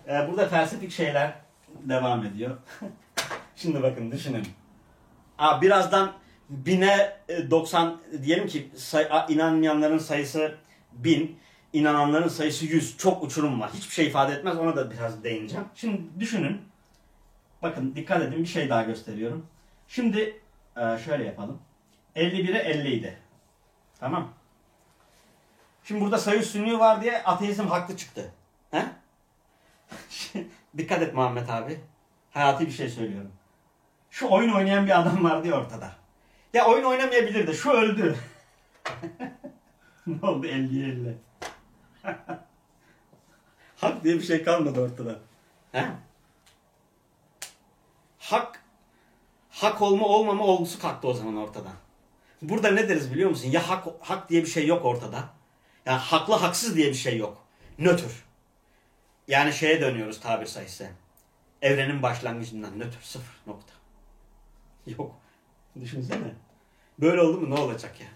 Ee, burada felsefik şeyler devam ediyor. Şimdi bakın düşünün. Aa, birazdan bine e, 90 diyelim ki say, inanmayanların sayısı bin, inananların sayısı 100. Çok uçurum var. Hiçbir şey ifade etmez. Ona da biraz değineceğim. Şimdi düşünün. Bakın dikkat edin bir şey daha gösteriyorum. Şimdi e, şöyle yapalım. 51'e 50 idi. Tamam. Şimdi burada sayı üstünlüğü var diye ateizm haklı çıktı. He? dikkat et Muhammed abi. Hayati bir şey söylüyorum. Şu oyun oynayan bir adam var diye ortada. Ya oyun oynamayabilir de şu öldü. ne oldu 50'ye 50? Hak diye bir şey kalmadı ortada. He? Hak hak olma olmama olgusu kalktı o zaman ortadan. Burada ne deriz biliyor musun? Ya hak hak diye bir şey yok ortada. Yani haklı haksız diye bir şey yok. Nötr. Yani şeye dönüyoruz tabir sayısı. Evrenin başlangıcından nötr sıfır nokta. Yok. Düşünsene. Böyle oldu mu ne olacak ya?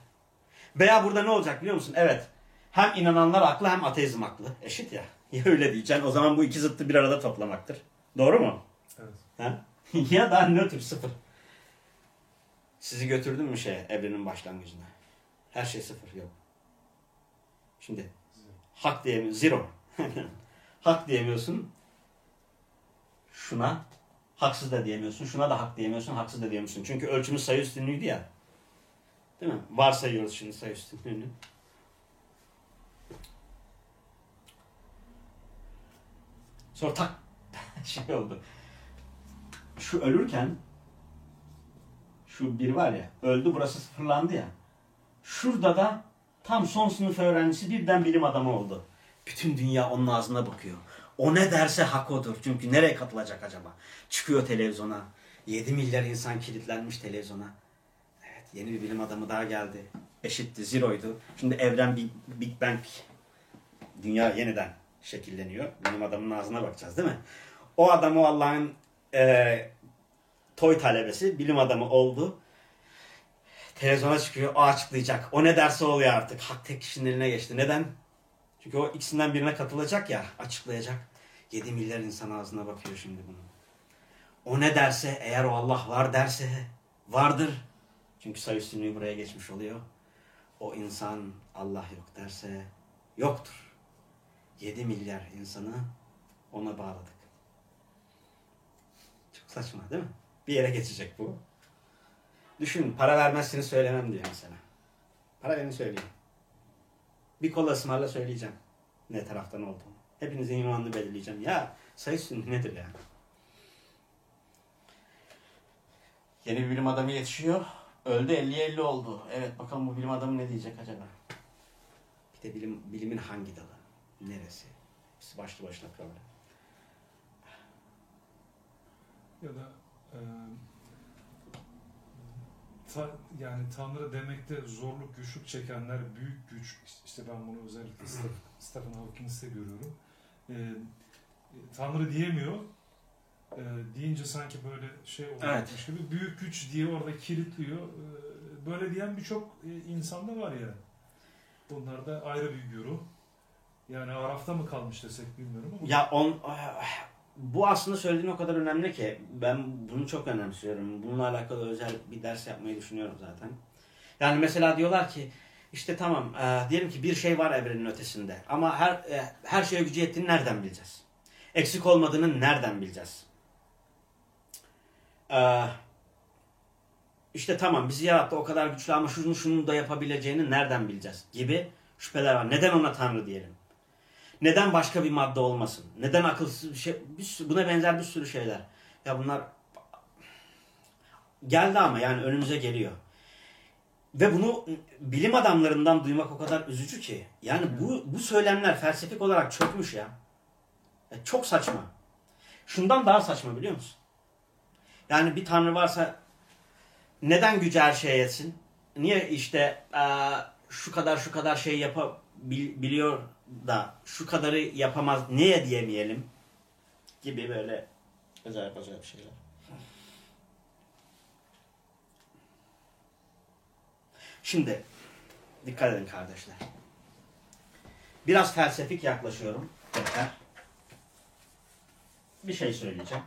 Veya burada ne olacak biliyor musun? Evet. Hem inananlar haklı hem ateizm haklı. Eşit ya. Ya öyle diyeceksin. O zaman bu iki zıttı bir arada toplamaktır. Doğru mu? evet. Ha? ya da nötr sıfır. Sizi götürdüm mü şeye evrenin başlangıcına? Her şey sıfır yok. Şimdi hak diyemiyorsun. Zero. hak diyemiyorsun. Şuna Haksız da diyemiyorsun. Şuna da hak diyemiyorsun. Haksız da diyemiyorsun. Çünkü ölçümüz sayı üstünlüğüydü ya. Değil mi? Varsayıyoruz şimdi sayı üstünlüğünü. Sonra tak şey oldu. Şu ölürken şu bir var ya öldü burası sıfırlandı ya. Şurada da tam son sınıf öğrencisi birden bilim adamı oldu. Bütün dünya onun ağzına bakıyor. O ne derse hak odur. Çünkü nereye katılacak acaba? Çıkıyor televizyona. 7 milyar insan kilitlenmiş televizyona. Evet yeni bir bilim adamı daha geldi. Eşitti, zero'ydu. Şimdi evren Big, Big Bang. Dünya yeniden şekilleniyor. Bilim adamının ağzına bakacağız değil mi? O adam o Allah'ın e, toy talebesi, bilim adamı oldu. Televizyona çıkıyor, o açıklayacak. O ne derse oluyor artık. Hak tek kişinin eline geçti. Neden? Çünkü o ikisinden birine katılacak ya, açıklayacak. 7 milyar insan ağzına bakıyor şimdi bunun. O ne derse, eğer o Allah var derse, vardır. Çünkü sayı üstünlüğü buraya geçmiş oluyor. O insan Allah yok derse, yoktur. 7 milyar insanı ona bağladık. Çok saçma değil mi? Bir yere geçecek bu. Düşün para vermezseniz söylemem diyor mesela. Para verin söyleyeyim. Bir kola ısmarla söyleyeceğim. Ne taraftan olduğunu. Hepinizin imanını belirleyeceğim. Ya sayı üstünlüğü nedir yani? Yeni bir bilim adamı yetişiyor. Öldü 50-50 oldu. Evet bakalım bu bilim adamı ne diyecek acaba? Bir de bilim, bilimin hangi dalı? Neresi? Hepsi başlı başına problem. Ya da e, ta- yani Tanrı demekte zorluk, güçlük çekenler büyük güç. İşte ben bunu özellikle Stephen, Hawking'de görüyorum. E, Tanrı diyemiyor. E, deyince sanki böyle şey olacakmış gibi büyük güç diye orada kilitliyor. E, böyle diyen birçok e, insan da var yani. Bunlar da ayrı bir güruh. Yani Araf'ta mı kalmış desek bilmiyorum ama. Ya on, bu aslında söylediğin o kadar önemli ki ben bunu çok önemsiyorum. Bununla alakalı özel bir ders yapmayı düşünüyorum zaten. Yani mesela diyorlar ki işte tamam e, diyelim ki bir şey var evrenin ötesinde ama her e, her şeye gücü yettiğini nereden bileceğiz? Eksik olmadığını nereden bileceğiz? E, işte tamam bizi yarattı o kadar güçlü ama şunu şunu da yapabileceğini nereden bileceğiz gibi şüpheler var. Neden ona Tanrı diyelim? Neden başka bir madde olmasın? Neden akılsız bir şey? Bir sürü- buna benzer bir sürü şeyler. Ya bunlar geldi ama yani önümüze geliyor. Ve bunu bilim adamlarından duymak o kadar üzücü ki. Yani bu, bu söylemler felsefik olarak çökmüş ya. Ya çok saçma. Şundan daha saçma biliyor musun? Yani bir tanrı varsa neden gücü her şeye yetsin? Niye işte eee, şu kadar şu kadar şey yapabiliyor da şu kadarı yapamaz niye diyemeyelim gibi böyle acayip acayip şeyler. Şimdi dikkat edin kardeşler. Biraz felsefik yaklaşıyorum tekrar. Bir şey söyleyeceğim.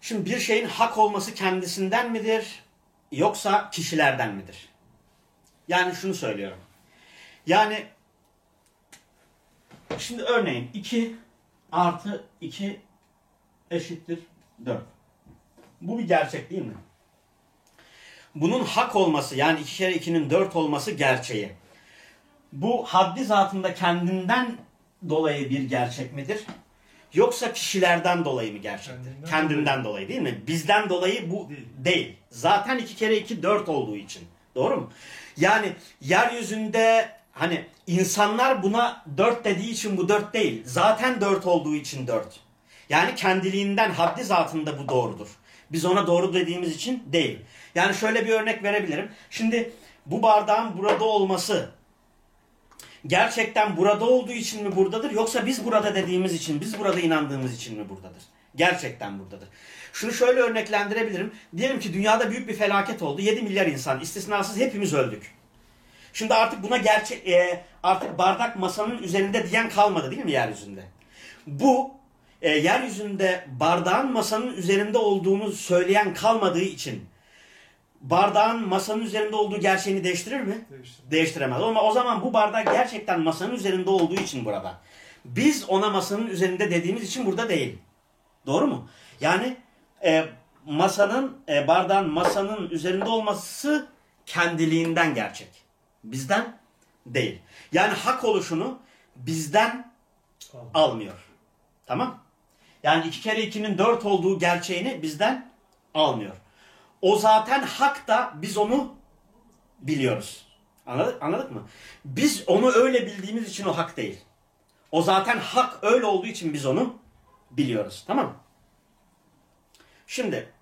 Şimdi bir şeyin hak olması kendisinden midir yoksa kişilerden midir? Yani şunu söylüyorum. Yani şimdi örneğin 2 artı 2 eşittir 4. Bu bir gerçek değil mi? Bunun hak olması yani 2 kere 2'nin 4 olması gerçeği. Bu haddi zatında kendinden dolayı bir gerçek midir? Yoksa kişilerden dolayı mı gerçektir? Kendinden Kendinden, dolayı. değil mi? Bizden dolayı bu Değil. değil. Zaten 2 kere 2 4 olduğu için. Doğru mu? Yani yeryüzünde hani insanlar buna 4 dediği için bu 4 değil. Zaten 4 olduğu için 4. Yani kendiliğinden haddi zatında bu doğrudur. Biz ona doğru dediğimiz için değil. Yani şöyle bir örnek verebilirim. Şimdi bu bardağın burada olması gerçekten burada olduğu için mi buradadır yoksa biz burada dediğimiz için, biz burada inandığımız için mi buradadır? Gerçekten buradadır. Şunu şöyle örneklendirebilirim. Diyelim ki dünyada büyük bir felaket oldu. 7 milyar insan, istisnasız hepimiz öldük. Şimdi artık buna gerçek e, artık bardak masanın üzerinde diyen kalmadı değil mi yeryüzünde? Bu e, yeryüzünde bardağın masanın üzerinde olduğunu söyleyen kalmadığı için bardağın masanın üzerinde olduğu gerçeğini değiştirir mi? Değiştirdim. Değiştiremez. Ama o zaman bu bardak gerçekten masanın üzerinde olduğu için burada. Biz ona masanın üzerinde dediğimiz için burada değil. Doğru mu? Yani e, masanın, e, bardağın masanın üzerinde olması kendiliğinden gerçek. Bizden değil. Yani hak oluşunu bizden Tamam. almıyor. Tamam? Yani iki kere ikinin dört olduğu gerçeğini bizden almıyor. O zaten hak da biz onu biliyoruz. Anladık, anladık mı? Biz onu öyle bildiğimiz için o hak değil. O zaten hak öyle olduğu için biz onu biliyoruz. Tamam mı? Şimdi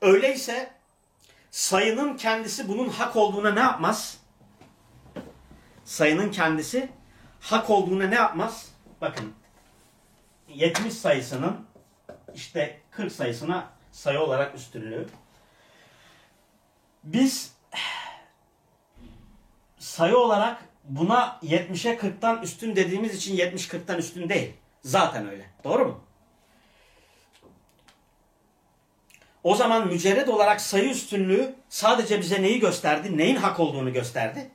öyleyse sayının kendisi bunun hak olduğuna ne yapmaz? Sayının kendisi hak olduğuna ne yapmaz? Bakın 70 sayısının işte 40 sayısına sayı olarak üstünlüğü. Biz sayı olarak buna 70'e 40'tan üstün dediğimiz için 70 40'tan üstün değil. Zaten öyle. Doğru mu? O zaman mücerred olarak sayı üstünlüğü sadece bize neyi gösterdi? Neyin hak olduğunu gösterdi?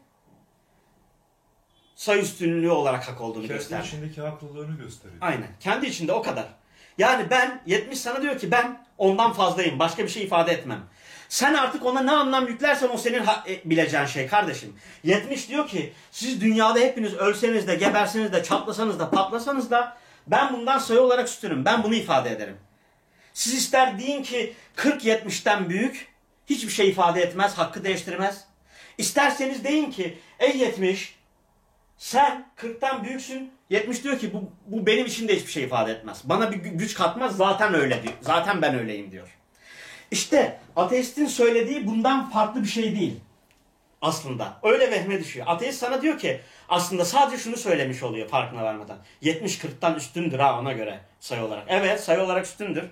Sayı üstünlüğü olarak hak olduğunu Kendi gösterdi. içindeki haklılığını gösteriyor. Aynen. Kendi içinde o kadar. Yani ben 70 sana diyor ki ben ondan fazlayım. Başka bir şey ifade etmem. Sen artık ona ne anlam yüklersen o senin e, bileceğin şey kardeşim. 70 diyor ki siz dünyada hepiniz ölseniz de geberseniz de çatlasanız da patlasanız da ben bundan sayı olarak üstünüm. Ben bunu ifade ederim. Siz ister deyin ki 40 70'ten büyük hiçbir şey ifade etmez, hakkı değiştirmez. İsterseniz deyin ki ey 70 sen 40'tan büyüksün. 70 diyor ki bu, bu benim için de hiçbir şey ifade etmez. Bana bir gü- güç katmaz zaten öyle diyor. Zaten ben öyleyim diyor. İşte ateistin söylediği bundan farklı bir şey değil. Aslında. Öyle vehme düşüyor. Ateist sana diyor ki aslında sadece şunu söylemiş oluyor farkına varmadan. 70 40'tan üstündür ha ona göre sayı olarak. Evet sayı olarak üstündür.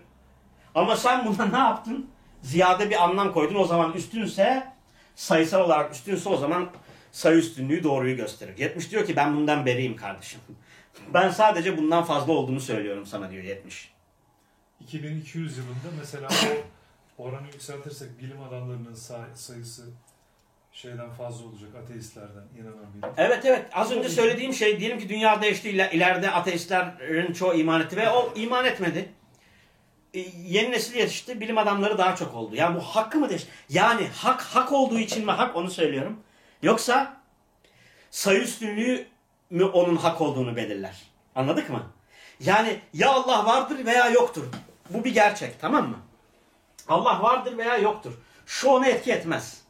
Ama sen buna ne yaptın? Ziyade bir anlam koydun. O zaman üstünse sayısal olarak üstünse o zaman sayı üstünlüğü doğruyu gösterir. 70 diyor ki ben bundan beriyim kardeşim. Ben sadece bundan fazla olduğunu söylüyorum sana diyor 70. 2200 yılında mesela o oranı yükseltirsek bilim adamlarının say- sayısı şeyden fazla olacak ateistlerden inanan bilim. Evet evet az önce söylediğim şey diyelim ki dünya değişti İler- ileride ateistlerin çoğu iman etti ve o iman etmedi. E, Yeni nesil yetişti bilim adamları daha çok oldu. Yani bu hakkı mı değişti? Yani hak hak olduğu için mi hak onu söylüyorum. Yoksa sayı üstünlüğü mü onun hak olduğunu belirler. Anladık mı? Yani ya Allah vardır veya yoktur. Bu bir gerçek tamam mı? Allah vardır veya yoktur. Şu ona etki etmez.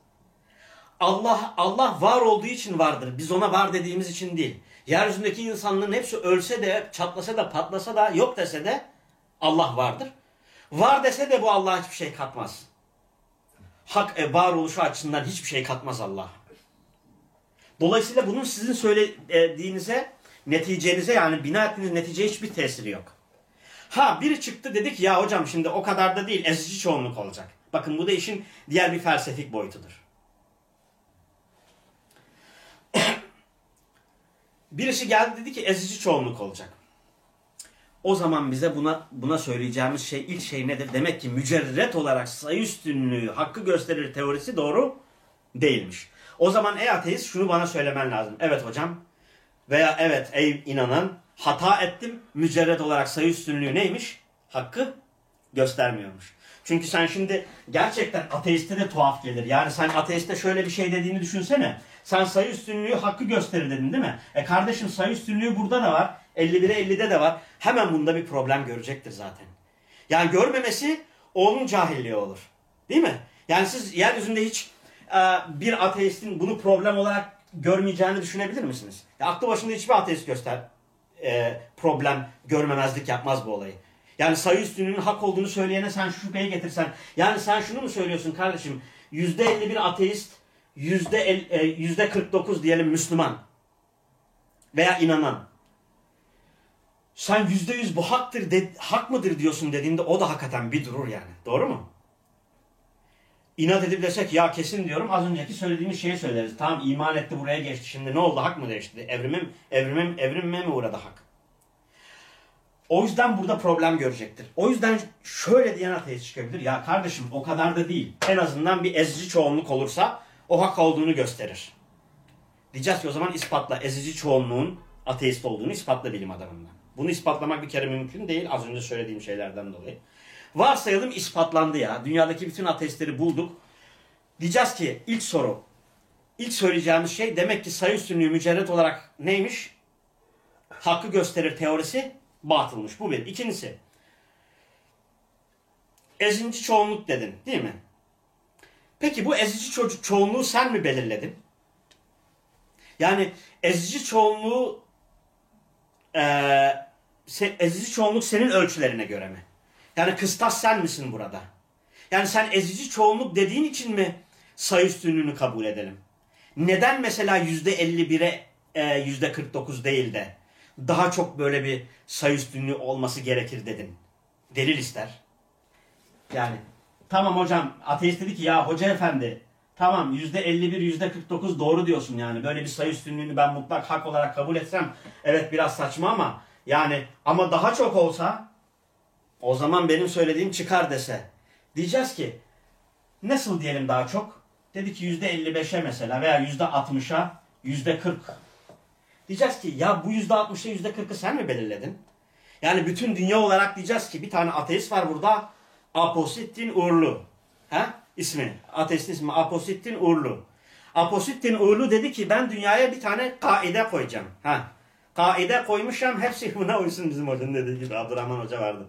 Allah Allah var olduğu için vardır. Biz ona var dediğimiz için değil. Yeryüzündeki insanların hepsi ölse de, çatlasa da, patlasa da, yok dese de Allah vardır. Var dese de bu Allah'a hiçbir şey katmaz. Hak e, varoluşu açısından hiçbir şey katmaz Allah. Dolayısıyla bunun sizin söylediğinize, neticenize yani bina ettiğiniz neticeye hiçbir tesiri yok. Ha biri çıktı dedi ki ya hocam şimdi o kadar da değil ezici çoğunluk olacak. Bakın bu da işin diğer bir felsefik boyutudur. Birisi geldi dedi ki ezici çoğunluk olacak. O zaman bize buna buna söyleyeceğimiz şey ilk şey nedir? Demek ki mücerret olarak sayı üstünlüğü hakkı gösterir teorisi doğru değilmiş. O zaman ey ateist şunu bana söylemen lazım. Evet hocam veya evet ey inanan hata ettim. Mücerret olarak sayı üstünlüğü neymiş? Hakkı göstermiyormuş. Çünkü sen şimdi gerçekten ateiste de tuhaf gelir. Yani sen ateiste şöyle bir şey dediğini düşünsene. Sen sayı üstünlüğü hakkı gösterir dedin değil mi? E kardeşim sayı üstünlüğü burada da var. 51'e 50'de de var. Hemen bunda bir problem görecektir zaten. Yani görmemesi onun cahilliği olur. Değil mi? Yani siz yeryüzünde hiç e, bir ateistin bunu problem olarak görmeyeceğini düşünebilir misiniz? Ya aklı başında hiçbir ateist göster e, problem görmemezlik yapmaz bu olayı. Yani sayı üstünlüğünün hak olduğunu söyleyene sen şu şüpheyi getirsen. Yani sen şunu mu söylüyorsun kardeşim? Yüzde 51 ateist, yüzde el- e, yüzde 49 diyelim Müslüman veya inanan. Sen yüzde yüz bu haktır, de, hak mıdır diyorsun dediğinde o da hakikaten bir durur yani. Doğru mu? İnat edip desek ya kesin diyorum az önceki söylediğimiz şeyi söyleriz. Tamam iman etti buraya geçti şimdi ne oldu hak mı değişti? Evrimim, evrimim, evrimime mi uğradı hak? O yüzden burada problem görecektir. O yüzden şöyle diyen ateist çıkabilir. Ya kardeşim o kadar da değil. En azından bir ezici çoğunluk olursa o hak olduğunu gösterir. Diyeceğiz ki o zaman ispatla ezici çoğunluğun ateist olduğunu ispatla bilim adamından. Bunu ispatlamak bir kere mümkün değil. Az önce söylediğim şeylerden dolayı. Varsayalım ispatlandı ya. Dünyadaki bütün ateistleri bulduk. Diyeceğiz ki ilk soru. İlk söyleyeceğimiz şey demek ki sayı üstünlüğü mücerret olarak neymiş? Hakkı gösterir teorisi batılmış. Bu bir. İkincisi. Ezici çoğunluk dedin değil mi? Peki bu ezici çocuk çoğunluğu sen mi belirledin? Yani ezici çoğunluğu se- ezici çoğunluk senin ölçülerine göre mi? Yani kıstas sen misin burada? Yani sen ezici çoğunluk dediğin için mi sayı üstünlüğünü kabul edelim? Neden mesela yüzde 51'e e, yüzde 49 değil de daha çok böyle bir sayı üstünlüğü olması gerekir dedin? Delil ister. Yani tamam hocam ateist dedi ki ya hoca efendi tamam yüzde 51 yüzde 49 doğru diyorsun yani böyle bir sayı üstünlüğünü ben mutlak hak olarak kabul etsem evet biraz saçma ama yani ama daha çok olsa o zaman benim söylediğim çıkar dese. Diyeceğiz ki nasıl diyelim daha çok? Dedi ki yüzde 55'e mesela veya yüzde 60'a yüzde 40. Diyeceğiz ki ya bu yüzde 60'a yüzde 40'ı sen mi belirledin? Yani bütün dünya olarak diyeceğiz ki bir tane ateist var burada. Aposittin Uğurlu. Ha? İsmi. Ateistin ismi Aposittin Uğurlu. Aposittin Uğurlu dedi ki ben dünyaya bir tane kaide koyacağım. Ha? Kaide koymuşum hepsi buna uysun bizim hocanın dediği gibi Abdurrahman Hoca vardı.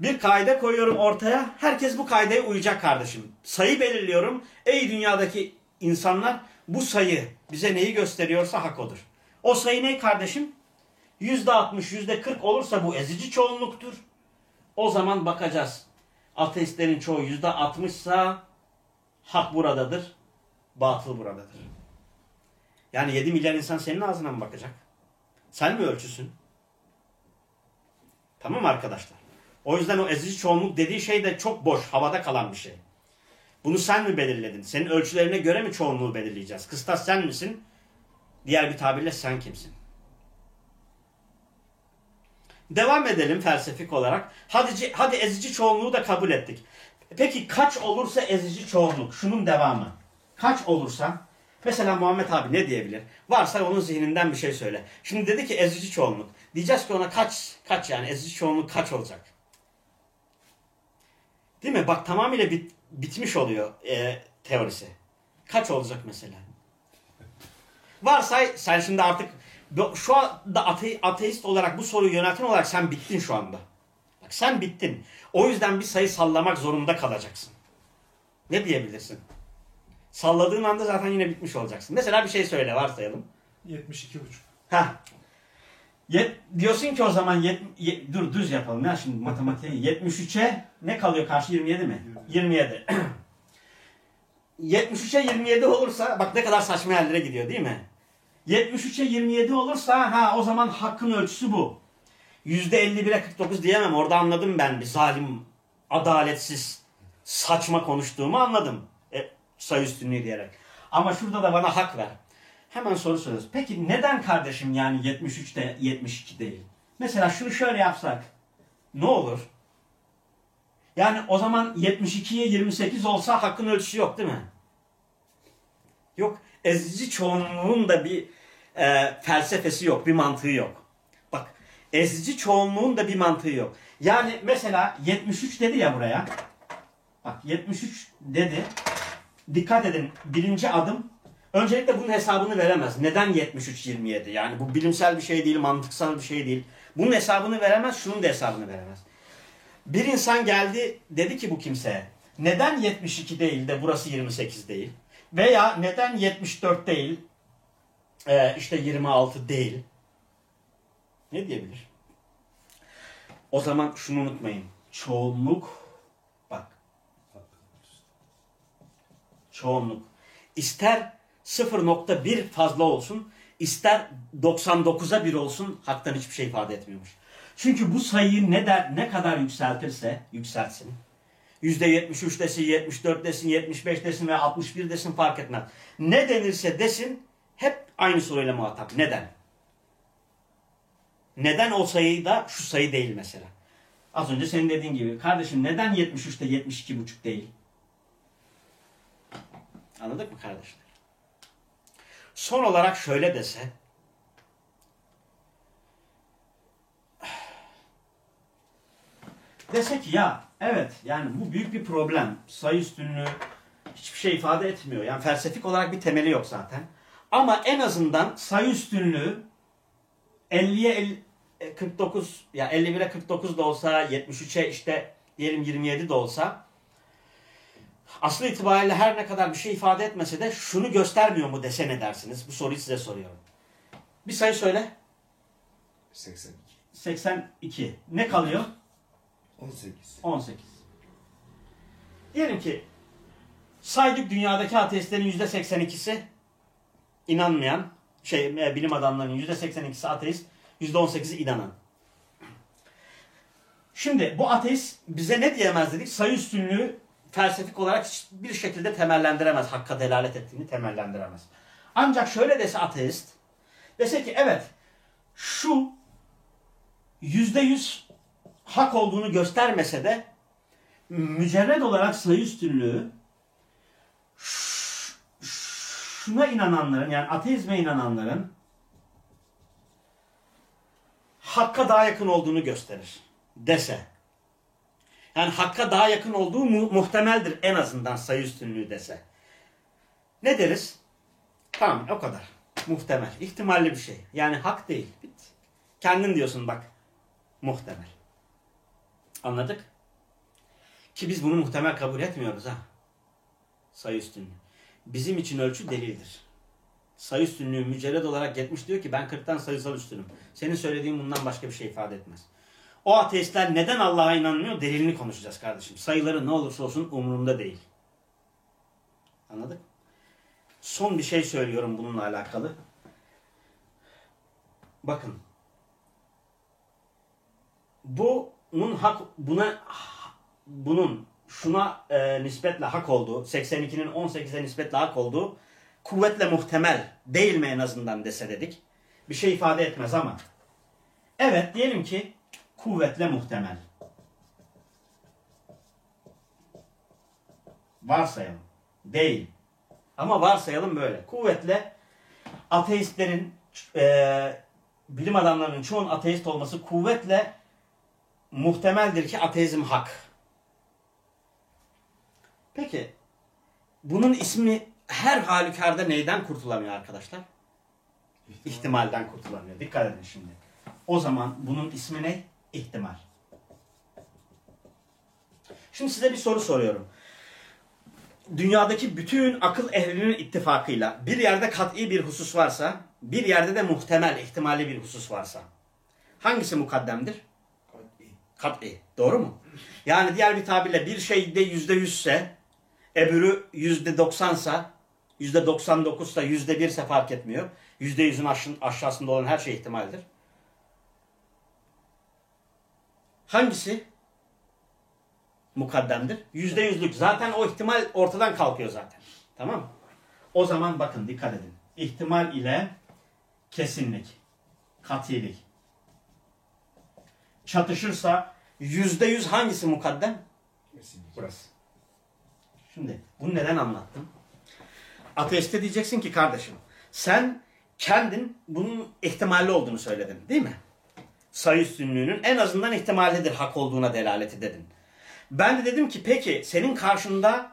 Bir kaide koyuyorum ortaya. Herkes bu kaideye uyacak kardeşim. Sayı belirliyorum. Ey dünyadaki insanlar bu sayı bize neyi gösteriyorsa hak odur. O sayı ne kardeşim? Yüzde altmış, yüzde kırk olursa bu ezici çoğunluktur. O zaman bakacağız. Ateistlerin çoğu yüzde altmışsa hak buradadır. Batıl buradadır. Yani 7 milyar insan senin ağzına mı bakacak? Sen mi ölçüsün? Tamam arkadaşlar? O yüzden o ezici çoğunluk dediği şey de çok boş, havada kalan bir şey. Bunu sen mi belirledin? Senin ölçülerine göre mi çoğunluğu belirleyeceğiz? Kıstas sen misin? Diğer bir tabirle sen kimsin? Devam edelim felsefik olarak. Hadi, hadi ezici çoğunluğu da kabul ettik. Peki kaç olursa ezici çoğunluk? Şunun devamı. Kaç olursa Mesela Muhammed abi ne diyebilir? Varsa onun zihninden bir şey söyle. Şimdi dedi ki ezici çoğunluk. Diyeceğiz ki ona kaç, kaç yani ezici çoğunluk kaç olacak? Değil mi? Bak tamamıyla bit, bitmiş oluyor e, teorisi. Kaç olacak mesela? Varsay sen şimdi artık şu anda ate, ateist olarak bu soruyu yönelten olarak sen bittin şu anda. Bak sen bittin. O yüzden bir sayı sallamak zorunda kalacaksın. Ne diyebilirsin? Salladığın anda zaten yine bitmiş olacaksın. Mesela bir şey söyle varsayalım. 72,5. Ha. Yet, diyorsun ki o zaman yet, ye- dur düz yapalım ya şimdi matematiği. 73'e ne kalıyor karşı 27 mi? 27. 73'e 27 olursa bak ne kadar saçma yerlere gidiyor değil mi? 73'e 27 olursa ha o zaman hakkın ölçüsü bu. %51'e 49 diyemem. Orada anladım ben bir zalim, adaletsiz, saçma konuştuğumu anladım. E, sayı üstünlüğü diyerek. Ama şurada da bana hak ver. Hemen soru soruyoruz. Peki neden kardeşim yani 73'te 72 değil? Mesela şunu şöyle yapsak ne olur? Yani o zaman 72'ye 28 olsa hakkın ölçüsü yok değil mi? Yok. Ezici çoğunluğun da bir e, felsefesi yok, bir mantığı yok. Bak, ezici çoğunluğun da bir mantığı yok. Yani mesela 73 dedi ya buraya. Bak 73 dedi. Dikkat edin. Birinci adım Öncelikle bunun hesabını veremez. Neden 73-27? Yani bu bilimsel bir şey değil, mantıksal bir şey değil. Bunun hesabını veremez, şunun da hesabını veremez. Bir insan geldi dedi ki bu kimseye neden 72 değil de burası 28 değil? Veya neden 74 değil e, işte 26 değil? Ne diyebilir? O zaman şunu unutmayın. Çoğunluk bak çoğunluk ister 0.1 fazla olsun ister 99'a 1 olsun haktan hiçbir şey ifade etmiyormuş. Çünkü bu sayıyı ne der ne kadar yükseltirse yükselsin. %73 desin, 74 desin, 75 desin ve 61 desin fark etmez. Ne denirse desin hep aynı soruyla muhatap. Neden? Neden o sayı da şu sayı değil mesela? Az önce senin dediğin gibi. Kardeşim neden 73'te 72,5 değil? Anladık mı kardeşler? Son olarak şöyle dese. dese ki ya evet yani bu büyük bir problem. Sayı üstünlüğü hiçbir şey ifade etmiyor. Yani felsefik olarak bir temeli yok zaten. Ama en azından sayı üstünlüğü 50'ye 50 e, 49 ya 51'e 49 da olsa 73'e işte diyelim 27 de olsa aslı itibariyle her ne kadar bir şey ifade etmese de şunu göstermiyor mu dese ne dersiniz? Bu soruyu size soruyorum. Bir sayı söyle. 82. 82. Ne kalıyor? 18. 18. Diyelim ki saydık dünyadaki ateistlerin %82'si inanmayan, şey e, bilim adamlarının %82'si ateist, %18'i inanan. Şimdi bu ateist bize ne diyemez dedik? Sayı üstünlüğü felsefik olarak hiçbir şekilde temellendiremez. Hakka delalet ettiğini temellendiremez. Ancak şöyle dese ateist, dese ki evet şu yüzde yüz hak olduğunu göstermese de mücerred olarak sayı üstünlüğü şuna inananların yani ateizme inananların hakka daha yakın olduğunu gösterir dese. Yani hakka daha yakın olduğu mu- muhtemeldir en azından sayı üstünlüğü dese. Ne deriz? Tamam o kadar. Muhtemel. İhtimalli bir şey. Yani hak değil. Bit. Kendin diyorsun bak. Muhtemel. Anladık? Ki biz bunu muhtemel kabul etmiyoruz ha. Sayı üstünlüğü. Bizim için ölçü delildir. Sayı üstünlüğü mücerred olarak yetmiş diyor ki ben 40'tan sayısal üstünüm. Senin söylediğin bundan başka bir şey ifade etmez. O ateistler neden Allah'a inanmıyor? Delilini konuşacağız kardeşim. Sayıları ne olursa olsun umurumda değil. Anladık? Son bir şey söylüyorum bununla alakalı. Bakın. Bunun hak buna bunun şuna e, nispetle hak olduğu, 82'nin 18'e nispetle hak olduğu kuvvetle muhtemel değil mi en azından dese dedik. Bir şey ifade etmez ama. Evet diyelim ki kuvvetle muhtemel. Varsayalım. Değil. Ama varsayalım böyle. Kuvvetle ateistlerin e, bilim adamlarının çoğun ateist olması kuvvetle muhtemeldir ki ateizm hak. Peki bunun ismi her halükarda neyden kurtulamıyor arkadaşlar? İhtimalden kurtulamıyor. Dikkat edin şimdi. O zaman bunun ismi ne? İhtimal. Şimdi size bir soru soruyorum. Dünyadaki bütün akıl ehlinin ittifakıyla bir yerde kat'i bir husus varsa, bir yerde de muhtemel, ihtimali bir husus varsa hangisi mukaddemdir? Kat'i. Kat'i. Doğru mu? Yani diğer bir tabirle bir şeyde yüzde yüzse, öbürü yüzde doksansa, yüzde doksan dokuzsa, yüzde birse fark etmiyor. Yüzde yüzün aşağısında olan her şey ihtimaldir. Hangisi mukaddemdir? Yüzde yüzlük. Zaten o ihtimal ortadan kalkıyor zaten. Tamam mı? O zaman bakın dikkat edin. İhtimal ile kesinlik, katilik çatışırsa yüzde yüz hangisi mukaddem? Kesinlikle. Burası. Şimdi bunu neden anlattım? Ateiste diyeceksin ki kardeşim sen kendin bunun ihtimalli olduğunu söyledin değil mi? Sayı üstünlüğünün en azından ihtimalidir hak olduğuna delaleti dedin. Ben de dedim ki peki senin karşında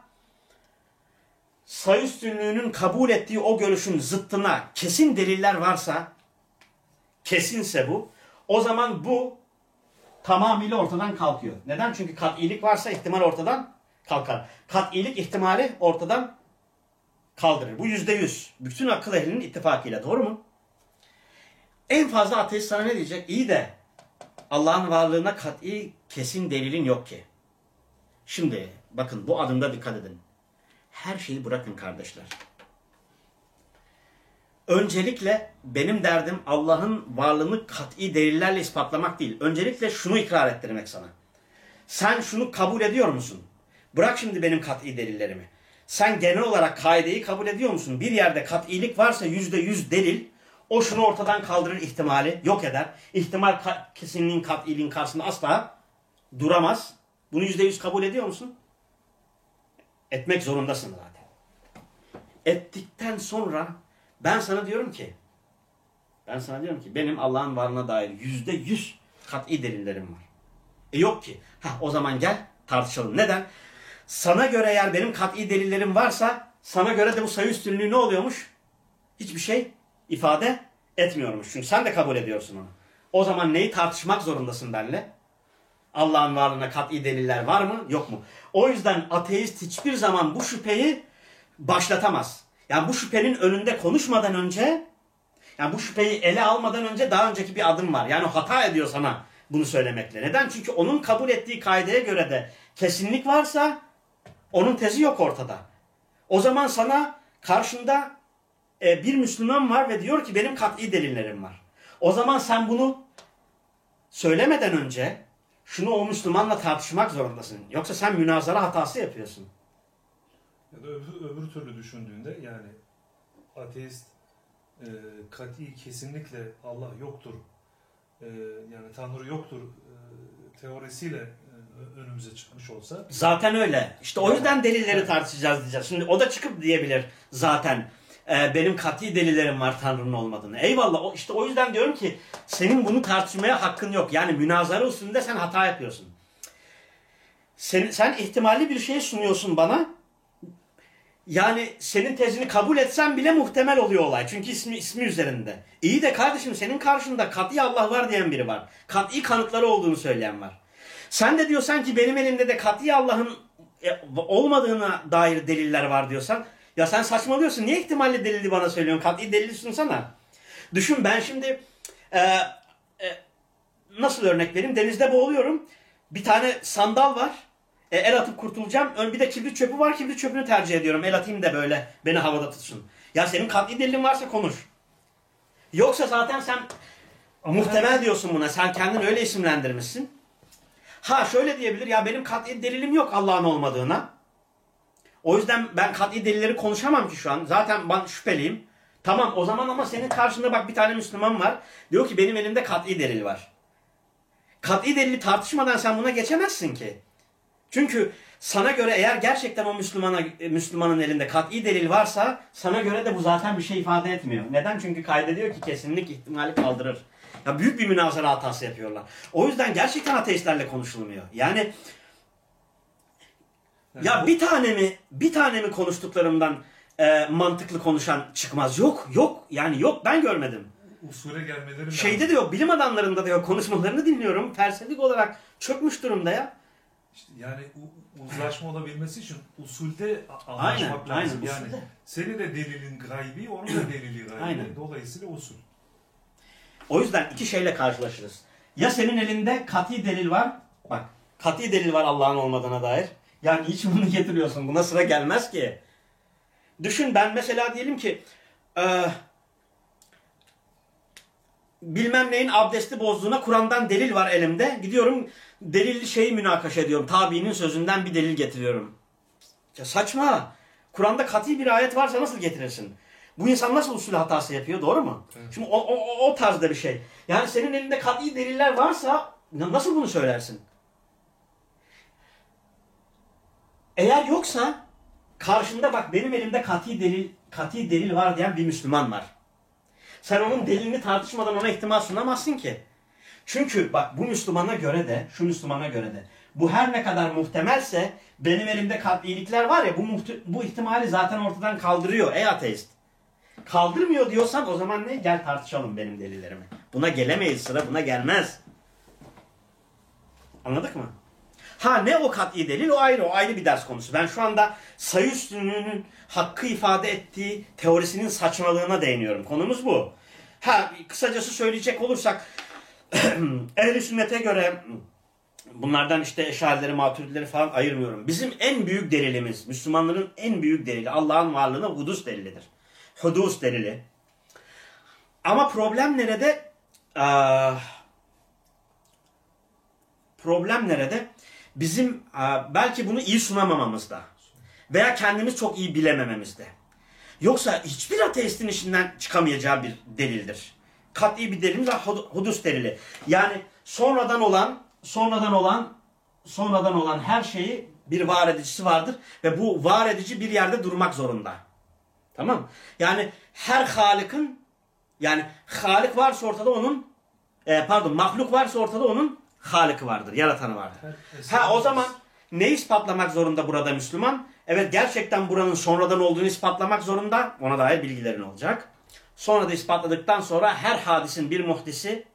sayı üstünlüğünün kabul ettiği o görüşün zıttına kesin deliller varsa kesinse bu o zaman bu tamamıyla ortadan kalkıyor. Neden? Çünkü kat'ilik varsa ihtimal ortadan kalkar. Kat'ilik ihtimali ortadan kaldırır. Bu yüzde yüz. Bütün akıl ehlinin ittifakıyla. Doğru mu? En fazla ateist sana ne diyecek? İyi de Allah'ın varlığına kat'i kesin delilin yok ki. Şimdi bakın bu adımda dikkat edin. Her şeyi bırakın kardeşler. Öncelikle benim derdim Allah'ın varlığını kat'i delillerle ispatlamak değil. Öncelikle şunu ikrar ettirmek sana. Sen şunu kabul ediyor musun? Bırak şimdi benim kat'i delillerimi. Sen genel olarak kaideyi kabul ediyor musun? Bir yerde kat'ilik varsa yüzde yüz delil o şunu ortadan kaldırır ihtimali yok eder. İhtimal kesinliğin kat'iliğin karşısında asla duramaz. Bunu yüzde yüz kabul ediyor musun? Etmek zorundasın zaten. Ettikten sonra ben sana diyorum ki ben sana diyorum ki benim Allah'ın varlığına dair yüzde yüz kat'i delillerim var. E yok ki. Ha o zaman gel tartışalım. Neden? Sana göre eğer benim kat'i delillerim varsa sana göre de bu sayı üstünlüğü ne oluyormuş? Hiçbir şey ifade etmiyormuş. Çünkü sen de kabul ediyorsun onu. O zaman neyi tartışmak zorundasın benimle? Allah'ın varlığına kat'i deliller var mı yok mu? O yüzden ateist hiçbir zaman bu şüpheyi başlatamaz. Yani bu şüphenin önünde konuşmadan önce yani bu şüpheyi ele almadan önce daha önceki bir adım var. Yani hata ediyor sana bunu söylemekle. Neden? Çünkü onun kabul ettiği kaideye göre de kesinlik varsa onun tezi yok ortada. O zaman sana karşında e, bir Müslüman var ve diyor ki benim kat'i delillerim var. O zaman sen bunu söylemeden önce şunu o Müslümanla tartışmak zorundasın. Yoksa sen münazara hatası yapıyorsun. Ya da öbür, öbür türlü düşündüğünde yani ateist e, kat'i kesinlikle Allah yoktur e, yani Tanrı yoktur e, teorisiyle e, önümüze çıkmış olsa Zaten öyle. İşte o yüzden delilleri tartışacağız diyeceğiz. Şimdi o da çıkıp diyebilir zaten e, benim kat'i delillerim var Tanrı'nın olmadığını. Eyvallah. O, işte o yüzden diyorum ki senin bunu tartışmaya hakkın yok. Yani münazara usulünde sen hata yapıyorsun. Sen, sen ihtimalli bir şey sunuyorsun bana. Yani senin tezini kabul etsem bile muhtemel oluyor olay. Çünkü ismi ismi üzerinde. İyi de kardeşim senin karşında kat'i Allah var diyen biri var. Kat'i kanıtları olduğunu söyleyen var. Sen de diyorsan ki benim elimde de kat'i Allah'ın e, olmadığına dair deliller var diyorsan ya sen saçmalıyorsun. Niye ihtimalli delili bana söylüyorsun? Kat'i delili sunsana. Düşün ben şimdi e, e, nasıl örnek vereyim? Denizde boğuluyorum. Bir tane sandal var. E, el atıp kurtulacağım. Ön bir de kibrit çöpü var. Kibrit çöpünü tercih ediyorum. El atayım da böyle beni havada tutsun. Ya senin kat'i delilin varsa konuş. Yoksa zaten sen muhtemel diyorsun buna. Sen kendin öyle isimlendirmişsin. Ha şöyle diyebilir ya benim kat'i delilim yok Allah'ın olmadığına. O yüzden ben kat'i delilleri konuşamam ki şu an. Zaten ben şüpheliyim. Tamam o zaman ama senin karşında bak bir tane Müslüman var. Diyor ki benim elimde kat'i delil var. Kat'i delili tartışmadan sen buna geçemezsin ki. Çünkü sana göre eğer gerçekten o Müslümana Müslümanın elinde kat'i delil varsa sana göre de bu zaten bir şey ifade etmiyor. Neden? Çünkü kaydediyor ki kesinlik ihtimali kaldırır. Ya büyük bir münazara hatası yapıyorlar. O yüzden gerçekten ateistlerle konuşulmuyor. Yani ya bir tane mi bir tane mi konuştuklarımdan e, mantıklı konuşan çıkmaz? Yok, yok. Yani yok ben görmedim. usule gelmeleri lazım. Şeyde de yok, bilim adamlarında da yok. Konuşmalarını dinliyorum. Felsefik olarak çökmüş durumda ya. İşte yani uzlaşma olabilmesi için usulde Aynen, anlaşmak lazım. aynen, yani usulde. senin de delilin gaybi, onun da delili gaybi. Aynen. Dolayısıyla usul. O yüzden iki şeyle karşılaşırız. Ya senin elinde kat'i delil var. Bak kat'i delil var Allah'ın olmadığına dair. Yani hiç bunu getiriyorsun. Buna sıra gelmez ki. Düşün ben mesela diyelim ki e, bilmem neyin abdesti bozduğuna Kur'an'dan delil var elimde. Gidiyorum delilli şeyi münakaşa ediyorum. Tabiinin sözünden bir delil getiriyorum. Ya saçma. Kur'an'da kat'i bir ayet varsa nasıl getirirsin? Bu insan nasıl usul hatası yapıyor doğru mu? Şimdi o, o, o- tarzda bir şey. Yani senin elinde kat'i deliller varsa na- nasıl bunu söylersin? Eğer yoksa karşında bak benim elimde kat'i delil kat'i delil var diyen bir Müslüman var. Sen onun delilini tartışmadan ona ihtimal sunamazsın ki. Çünkü bak bu Müslümana göre de, şu Müslümana göre de bu her ne kadar muhtemelse benim elimde kat'ilikler var ya bu bu ihtimali zaten ortadan kaldırıyor ey ateist. Kaldırmıyor diyorsan o zaman ne? Gel tartışalım benim delillerimi. Buna gelemeyiz sıra buna gelmez. Anladık mı? Ha ne o kat'i delil o ayrı o ayrı bir ders konusu. Ben şu anda sayı üstünlüğünün hakkı ifade ettiği teorisinin saçmalığına değiniyorum. Konumuz bu. Ha kısacası söyleyecek olursak ehl sünnete göre bunlardan işte eşarileri, maturidileri falan ayırmıyorum. Bizim en büyük delilimiz, Müslümanların en büyük delili Allah'ın varlığına hudus delilidir. Hudus delili. Ama problem nerede? Ah, problem nerede? Bizim belki bunu iyi sunamamamızda. Veya kendimiz çok iyi bilemememizde. Yoksa hiçbir ateistin işinden çıkamayacağı bir delildir. Kat'i bir var, hud- hudus delili. Yani sonradan olan, sonradan olan, sonradan olan her şeyi bir var edicisi vardır ve bu var edici bir yerde durmak zorunda. Tamam? Yani her Halık'ın yani Halik varsa ortada onun e, pardon mahluk varsa ortada onun Halık'ı vardır, yaratanı vardır. Ha o zaman ne ispatlamak zorunda burada Müslüman? Evet gerçekten buranın sonradan olduğunu ispatlamak zorunda. Ona dair bilgilerin olacak. Sonra da ispatladıktan sonra her hadisin bir muhdisi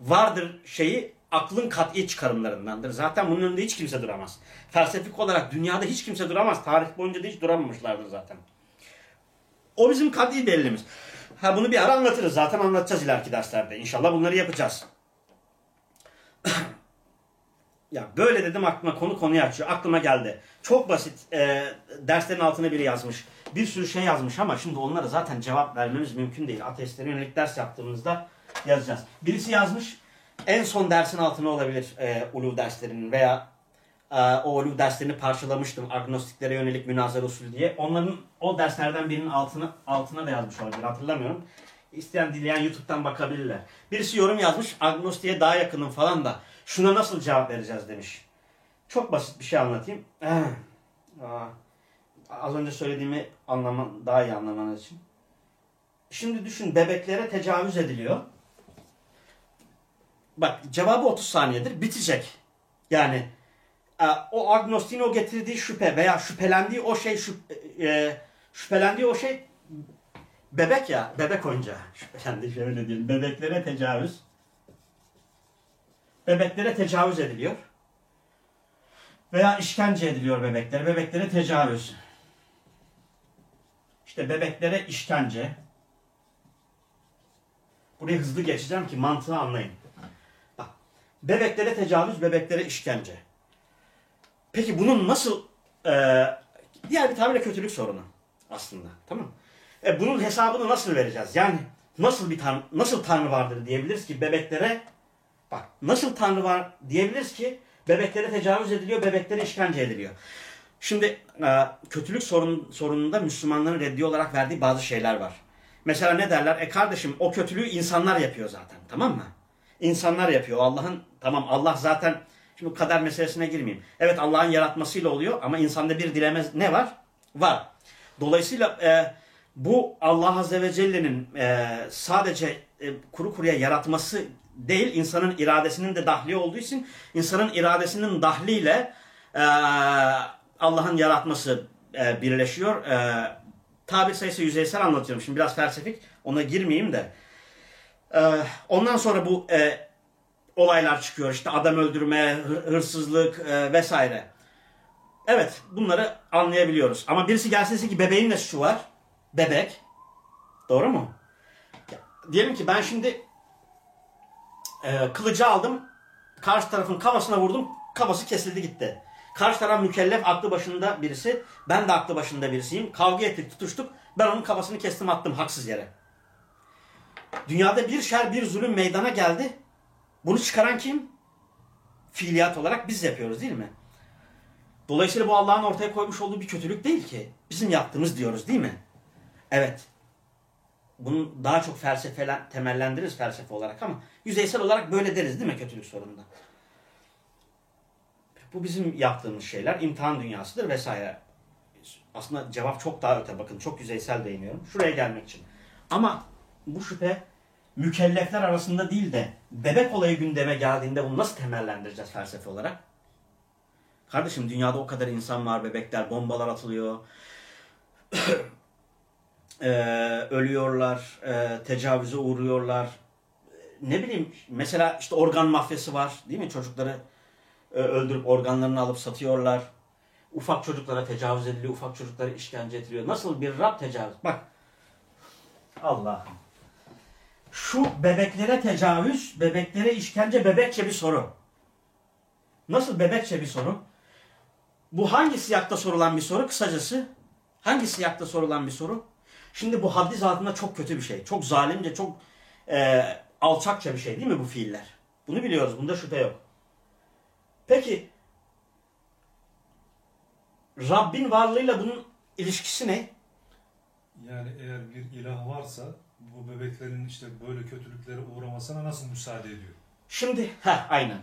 vardır şeyi aklın kat'i çıkarımlarındandır. Zaten bunun önünde hiç kimse duramaz. Felsefik olarak dünyada hiç kimse duramaz. Tarih boyunca da hiç duramamışlardır zaten. O bizim kat'i delilimiz. Ha bunu bir ara anlatırız. Zaten anlatacağız ileriki derslerde. İnşallah bunları yapacağız. Ya böyle dedim aklıma konu konuyu açıyor. Aklıma geldi. Çok basit. e, derslerin altına biri yazmış. Bir sürü şey yazmış ama şimdi onlara zaten cevap vermemiz mümkün değil. Ateistlere yönelik ders yaptığımızda yazacağız. Birisi yazmış. En son dersin altına olabilir e, uluv derslerinin veya e, o uluv derslerini parçalamıştım. Agnostiklere yönelik münazara usulü diye. Onların o derslerden birinin altına, altına da yazmış olabilir. Hatırlamıyorum. İsteyen dileyen YouTube'dan bakabilirler. Birisi yorum yazmış. Agnostiğe daha yakınım falan da. Şuna nasıl cevap vereceğiz demiş. Çok basit bir şey anlatayım. Az önce söylediğimi anlaman, daha iyi anlamanız için. Şimdi düşün bebeklere tecavüz ediliyor. Bak cevabı 30 saniyedir. Bitecek. Yani e, o agnostiğin o getirdiği şüphe veya şüphelendiği o şey şüp- e, şüphelendiği o şey bebek ya bebek oyuncağı. Şüphelendi şöyle diyelim. Bebeklere tecavüz. Bebeklere tecavüz ediliyor. Veya işkence ediliyor bebeklere. Bebeklere tecavüz. İşte bebeklere işkence. Burayı hızlı geçeceğim ki mantığı anlayın. Bak, bebeklere tecavüz, bebeklere işkence. Peki bunun nasıl e, diğer bir tabirle kötülük sorunu aslında. Tamam mı? E, bunun hesabını nasıl vereceğiz? Yani nasıl bir tanrı, nasıl tanrı vardır diyebiliriz ki bebeklere bak nasıl tanrı var diyebiliriz ki bebeklere tecavüz ediliyor, bebeklere işkence ediliyor. Şimdi e, kötülük sorun, sorununda Müslümanların reddi olarak verdiği bazı şeyler var. Mesela ne derler? E kardeşim o kötülüğü insanlar yapıyor zaten. Tamam mı? İnsanlar yapıyor. Allah'ın tamam Allah zaten şimdi kader meselesine girmeyeyim. Evet Allah'ın yaratmasıyla oluyor ama insanda bir dilemez ne var? Var. Dolayısıyla e, bu Allah Azze ve Celle'nin e, sadece e, kuru kuruya yaratması değil, insanın iradesinin de dahli olduğu için insanın iradesinin dahliyle e, Allah'ın yaratması e, birleşiyor. E, tabir sayısı yüzeysel anlatıyorum. Şimdi biraz felsefik. Ona girmeyeyim de. E, ondan sonra bu e, olaylar çıkıyor. İşte adam öldürme, hı- hırsızlık e, vesaire. Evet bunları anlayabiliyoruz. Ama birisi dese ki bebeğin ne suçu var? Bebek. Doğru mu? Diyelim ki ben şimdi e, kılıcı aldım. Karşı tarafın kafasına vurdum. Kafası kesildi gitti. Karşı taraf mükellef aklı başında birisi. Ben de aklı başında birisiyim. Kavga ettik tutuştuk. Ben onun kafasını kestim attım haksız yere. Dünyada bir şer bir zulüm meydana geldi. Bunu çıkaran kim? Fiiliyat olarak biz yapıyoruz değil mi? Dolayısıyla bu Allah'ın ortaya koymuş olduğu bir kötülük değil ki. Bizim yaptığımız diyoruz değil mi? Evet. Bunu daha çok felsefe temellendiririz felsefe olarak ama yüzeysel olarak böyle deriz değil mi kötülük sorununda? Bu bizim yaptığımız şeyler. imtihan dünyasıdır vesaire. Aslında cevap çok daha öte. Bakın çok yüzeysel değiniyorum. Şuraya gelmek için. Ama bu şüphe mükellefler arasında değil de bebek olayı gündeme geldiğinde bunu nasıl temellendireceğiz felsefe olarak? Kardeşim dünyada o kadar insan var, bebekler, bombalar atılıyor. Ee, ölüyorlar, e, tecavüze uğruyorlar. Ne bileyim mesela işte organ mafyası var değil mi? Çocukları e, öldürüp organlarını alıp satıyorlar. Ufak çocuklara tecavüz ediliyor, ufak çocuklara işkence ediliyor. Nasıl bir Rab tecavüz? Bak Allah'ım. Şu bebeklere tecavüz, bebeklere işkence bebekçe bir soru. Nasıl bebekçe bir soru? Bu hangi siyakta sorulan bir soru? Kısacası hangi siyakta sorulan bir soru? Şimdi bu haddi zatında çok kötü bir şey. Çok zalimce, çok e, alçakça bir şey değil mi bu fiiller? Bunu biliyoruz. Bunda şüphe yok. Peki Rabbin varlığıyla bunun ilişkisi ne? Yani eğer bir ilah varsa bu bebeklerin işte böyle kötülüklere uğramasına nasıl müsaade ediyor? Şimdi ha aynen.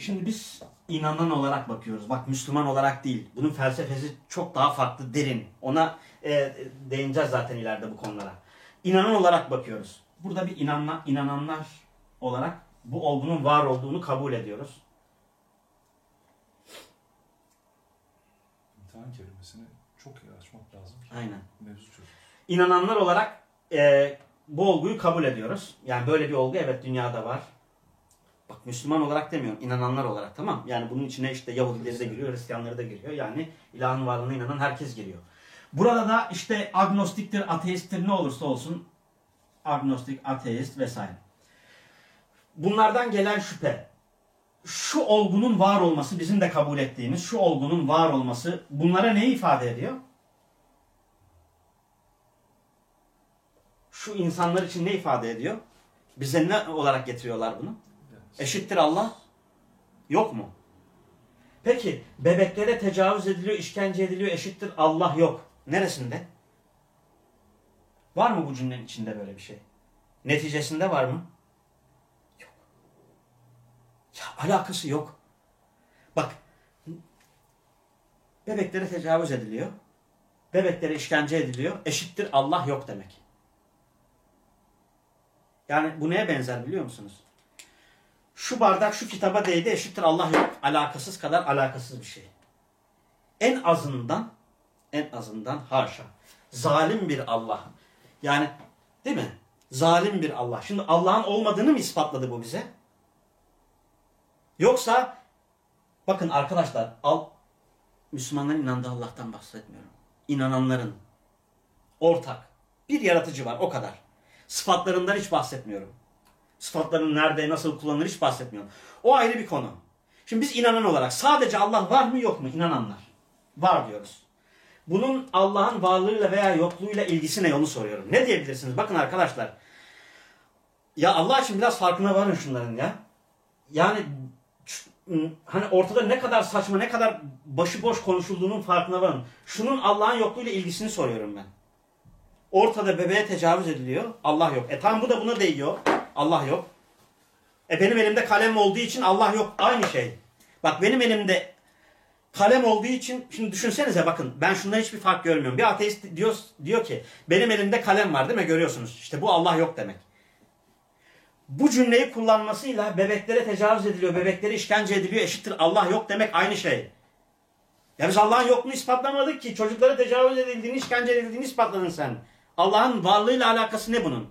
Şimdi biz inanan olarak bakıyoruz. Bak Müslüman olarak değil. Bunun felsefesi çok daha farklı, derin. Ona e, değineceğiz zaten ileride bu konulara. İnanan olarak bakıyoruz. Burada bir inanla, inananlar olarak Bu olgunun var olduğunu kabul ediyoruz. İmtihan kelimesini çok iyi açmak lazım. Aynen. Mevzu çok. İnananlar olarak e, bu olguyu kabul ediyoruz. Yani böyle bir olgu evet dünyada var. Bak Müslüman olarak demiyorum, inananlar olarak tamam. Yani bunun içine işte Yahudileri de giriyor, Hristiyanları da giriyor. Yani ilahın varlığına inanan herkes giriyor. Burada da işte agnostiktir, ateisttir ne olursa olsun agnostik, ateist vesaire. Bunlardan gelen şüphe. Şu olgunun var olması bizim de kabul ettiğimiz şu olgunun var olması bunlara ne ifade ediyor? Şu insanlar için ne ifade ediyor? Bize ne olarak getiriyorlar bunu? Eşittir Allah. Yok mu? Peki bebeklere tecavüz ediliyor, işkence ediliyor, eşittir Allah yok. Neresinde? Var mı bu cümlenin içinde böyle bir şey? Neticesinde var mı? Yok. Ya alakası yok. Bak bebeklere tecavüz ediliyor. Bebeklere işkence ediliyor. Eşittir Allah yok demek. Yani bu neye benzer biliyor musunuz? Şu bardak şu kitaba değdi eşittir Allah yok. Alakasız kadar alakasız bir şey. En azından en azından haşa. Zalim bir Allah. Yani değil mi? Zalim bir Allah. Şimdi Allah'ın olmadığını mı ispatladı bu bize? Yoksa bakın arkadaşlar al Müslümanların inandığı Allah'tan bahsetmiyorum. İnananların ortak bir yaratıcı var o kadar. Sıfatlarından hiç bahsetmiyorum. Sıfatların nerede, nasıl kullanılır hiç bahsetmiyorum. O ayrı bir konu. Şimdi biz inanan olarak sadece Allah var mı yok mu? İnananlar. Var diyoruz. Bunun Allah'ın varlığıyla veya yokluğuyla ilgisi ne onu soruyorum. Ne diyebilirsiniz? Bakın arkadaşlar. Ya Allah için biraz farkına varın şunların ya. Yani hani ortada ne kadar saçma, ne kadar başıboş konuşulduğunun farkına varın. Şunun Allah'ın yokluğuyla ilgisini soruyorum ben. Ortada bebeğe tecavüz ediliyor. Allah yok. E tam bu da buna değiyor. Allah yok. E benim elimde kalem olduğu için Allah yok. Aynı şey. Bak benim elimde kalem olduğu için şimdi düşünsenize bakın ben şunda hiçbir fark görmüyorum. Bir ateist diyor, diyor ki benim elimde kalem var değil mi görüyorsunuz. İşte bu Allah yok demek. Bu cümleyi kullanmasıyla bebeklere tecavüz ediliyor, bebeklere işkence ediliyor eşittir Allah yok demek aynı şey. Ya biz Allah'ın yokluğunu ispatlamadık ki. Çocuklara tecavüz edildiğini, işkence edildiğini ispatladın sen. Allah'ın varlığıyla alakası ne bunun?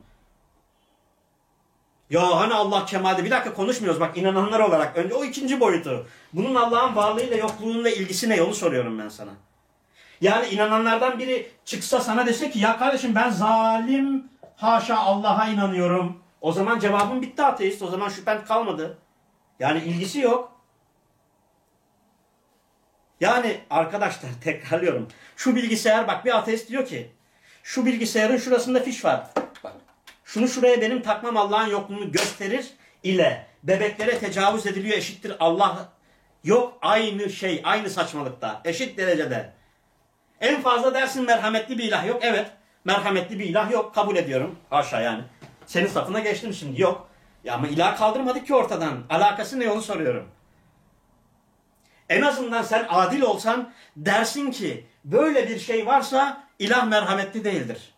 Ya hani Allah kemalde bir dakika konuşmuyoruz bak inananlar olarak. Önce o ikinci boyutu. Bunun Allah'ın varlığıyla yokluğuyla ilgisi ne onu soruyorum ben sana. Yani inananlardan biri çıksa sana dese ki ya kardeşim ben zalim haşa Allah'a inanıyorum. O zaman cevabın bitti ateist. O zaman şüphen kalmadı. Yani ilgisi yok. Yani arkadaşlar tekrarlıyorum. Şu bilgisayar bak bir ateist diyor ki şu bilgisayarın şurasında fiş var. Bak şunu şuraya benim takmam Allah'ın yokluğunu gösterir ile bebeklere tecavüz ediliyor eşittir Allah yok aynı şey aynı saçmalıkta eşit derecede. En fazla dersin merhametli bir ilah yok. Evet merhametli bir ilah yok kabul ediyorum. Haşa yani. Senin safına geçtim şimdi yok. Ya ama ilah kaldırmadık ki ortadan. Alakası ne onu soruyorum. En azından sen adil olsan dersin ki böyle bir şey varsa ilah merhametli değildir.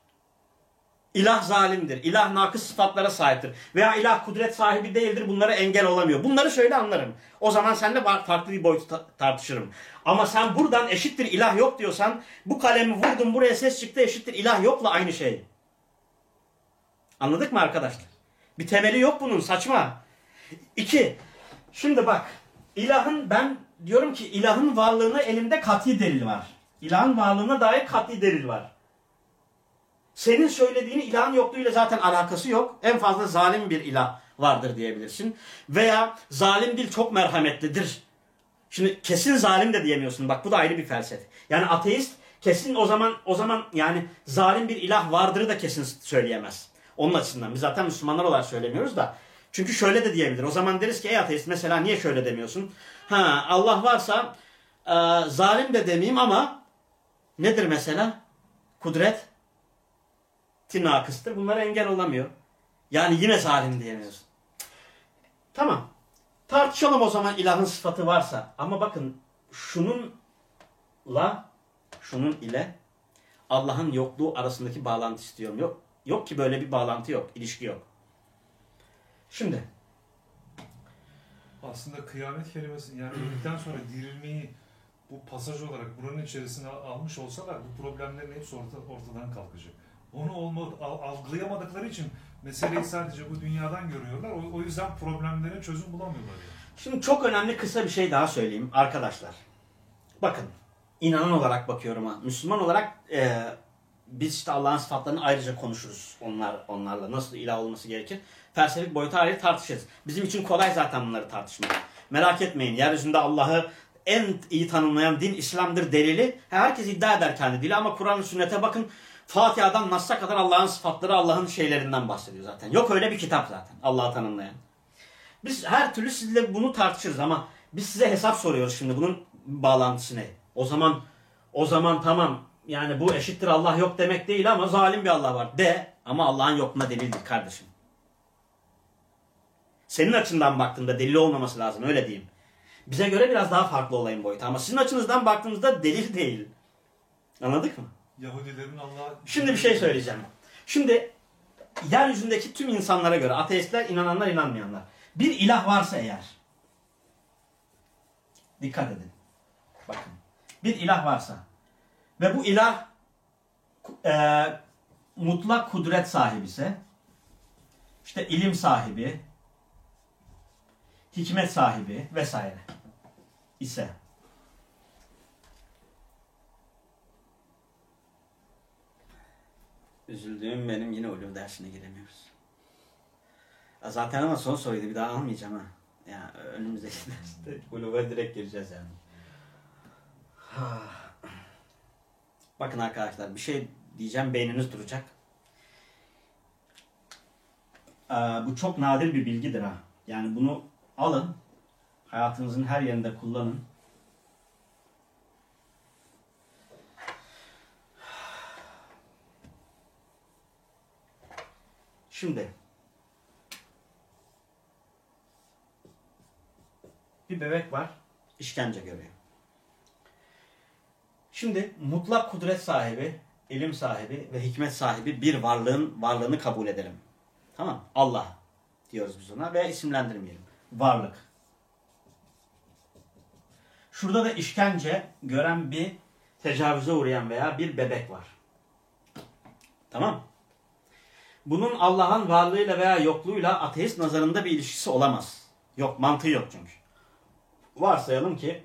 İlah zalimdir. İlah nakıs sıfatlara sahiptir. Veya ilah kudret sahibi değildir. Bunlara engel olamıyor. Bunları söyle anlarım. O zaman seninle farklı bir boyut ta- tartışırım. Ama sen buradan eşittir ilah yok diyorsan bu kalemi vurdum buraya ses çıktı eşittir ilah yokla aynı şey. Anladık mı arkadaşlar? Bir temeli yok bunun saçma. İki. Şimdi bak ilahın ben diyorum ki ilahın varlığına elimde kat'i delil var. İlahın varlığına dair kat'i delil var. Senin söylediğini ilahın yokluğuyla zaten alakası yok. En fazla zalim bir ilah vardır diyebilirsin. Veya zalim değil çok merhametlidir. Şimdi kesin zalim de diyemiyorsun. Bak bu da ayrı bir felsefe. Yani ateist kesin o zaman o zaman yani zalim bir ilah vardır da kesin söyleyemez. Onun açısından biz zaten Müslümanlar olarak söylemiyoruz da. Çünkü şöyle de diyebilir. O zaman deriz ki ey ateist mesela niye şöyle demiyorsun? Ha Allah varsa e, zalim de demeyeyim ama nedir mesela? Kudret tinakıstır. Bunlara engel olamıyor. Yani yine zalim diyemiyorsun. Tamam. Tartışalım o zaman ilahın sıfatı varsa. Ama bakın şununla şunun ile Allah'ın yokluğu arasındaki bağlantı istiyorum. Yok, yok ki böyle bir bağlantı yok. ilişki yok. Şimdi Aslında kıyamet kelimesi yani öldükten sonra dirilmeyi bu pasaj olarak buranın içerisine al- almış olsalar bu problemlerin hepsi orta, ortadan kalkacak. Onu olma, al- algılayamadıkları için meseleyi sadece bu dünyadan görüyorlar. O, o yüzden problemlere çözüm bulamıyorlar yani. Şimdi çok önemli kısa bir şey daha söyleyeyim arkadaşlar. Bakın inanan olarak bakıyorum ha. Müslüman olarak e, biz işte Allah'ın sıfatlarını ayrıca konuşuruz onlar onlarla. Nasıl ilah olması gerekir. Felsefik boyutu ayrı tartışırız. Bizim için kolay zaten bunları tartışmak. Merak etmeyin. Yeryüzünde Allah'ı en iyi tanımlayan din İslam'dır delili. Herkes iddia eder kendi dili ama Kur'an ve sünnete bakın. Fatiha'dan Nas'a kadar Allah'ın sıfatları, Allah'ın şeylerinden bahsediyor zaten. Yok öyle bir kitap zaten Allah'ı tanımlayan. Biz her türlü sizle bunu tartışırız ama biz size hesap soruyoruz şimdi bunun bağlantısı ne? O zaman o zaman tamam yani bu eşittir Allah yok demek değil ama zalim bir Allah var de ama Allah'ın yokluğuna delildir kardeşim. Senin açından baktığında delil olmaması lazım öyle diyeyim. Bize göre biraz daha farklı olayın boyutu ama sizin açınızdan baktığınızda delil değil. Anladık mı? Yahudilerin Allah'a... Şimdi bir şey söyleyeceğim. Şimdi yeryüzündeki tüm insanlara göre ateistler, inananlar, inanmayanlar. Bir ilah varsa eğer dikkat edin. Bakın. Bir ilah varsa ve bu ilah e, mutlak kudret sahibi ise işte ilim sahibi, hikmet sahibi vesaire ise Üzüldüğüm benim yine ulum dersine giremiyoruz. Zaten ama son soruydu bir daha almayacağım ha. Ya önümüzdeki derste uluma direkt gireceğiz yani. Bakın arkadaşlar bir şey diyeceğim beyniniz duracak. Ee, bu çok nadir bir bilgidir ha. Yani bunu alın. Hayatınızın her yerinde kullanın. Şimdi bir bebek var, işkence görüyor. Şimdi mutlak kudret sahibi, ilim sahibi ve hikmet sahibi bir varlığın varlığını kabul edelim. Tamam? Allah diyoruz biz ona ve isimlendirmeyelim. Varlık. Şurada da işkence gören bir tecavüze uğrayan veya bir bebek var. Tamam? Bunun Allah'ın varlığıyla veya yokluğuyla ateist nazarında bir ilişkisi olamaz. Yok, mantığı yok çünkü. Varsayalım ki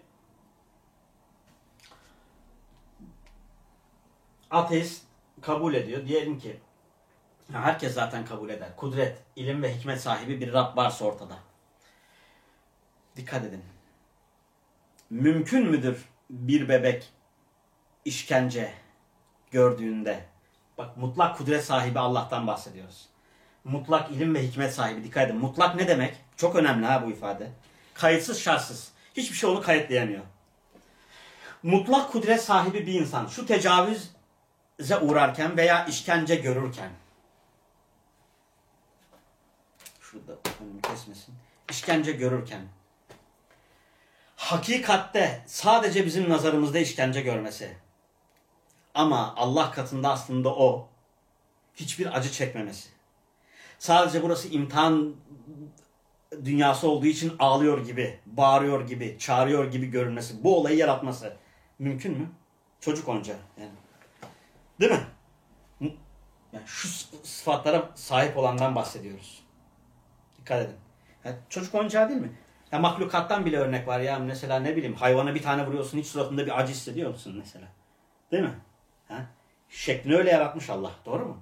ateist kabul ediyor. Diyelim ki herkes zaten kabul eder. Kudret, ilim ve hikmet sahibi bir Rab varsa ortada. Dikkat edin. Mümkün müdür bir bebek işkence gördüğünde Bak mutlak kudret sahibi Allah'tan bahsediyoruz. Mutlak ilim ve hikmet sahibi. Dikkat edin. Mutlak ne demek? Çok önemli ha bu ifade. Kayıtsız şartsız. Hiçbir şey onu kayıtlayamıyor. Mutlak kudret sahibi bir insan şu tecavüze uğrarken veya işkence görürken şurada önümü kesmesin. İşkence görürken hakikatte sadece bizim nazarımızda işkence görmesi ama Allah katında aslında o hiçbir acı çekmemesi. Sadece burası imtihan dünyası olduğu için ağlıyor gibi, bağırıyor gibi, çağırıyor gibi görünmesi, bu olayı yaratması mümkün mü? Çocuk oyuncağı yani. Değil mi? Yani şu sıfatlara sahip olandan bahsediyoruz. Dikkat edin. Ya çocuk oyuncağı değil mi? Ya mahlukattan bile örnek var ya. Mesela ne bileyim hayvana bir tane vuruyorsun hiç suratında bir acı hissediyor musun mesela? Değil mi? Ha? Şeklini öyle yaratmış Allah. Doğru mu?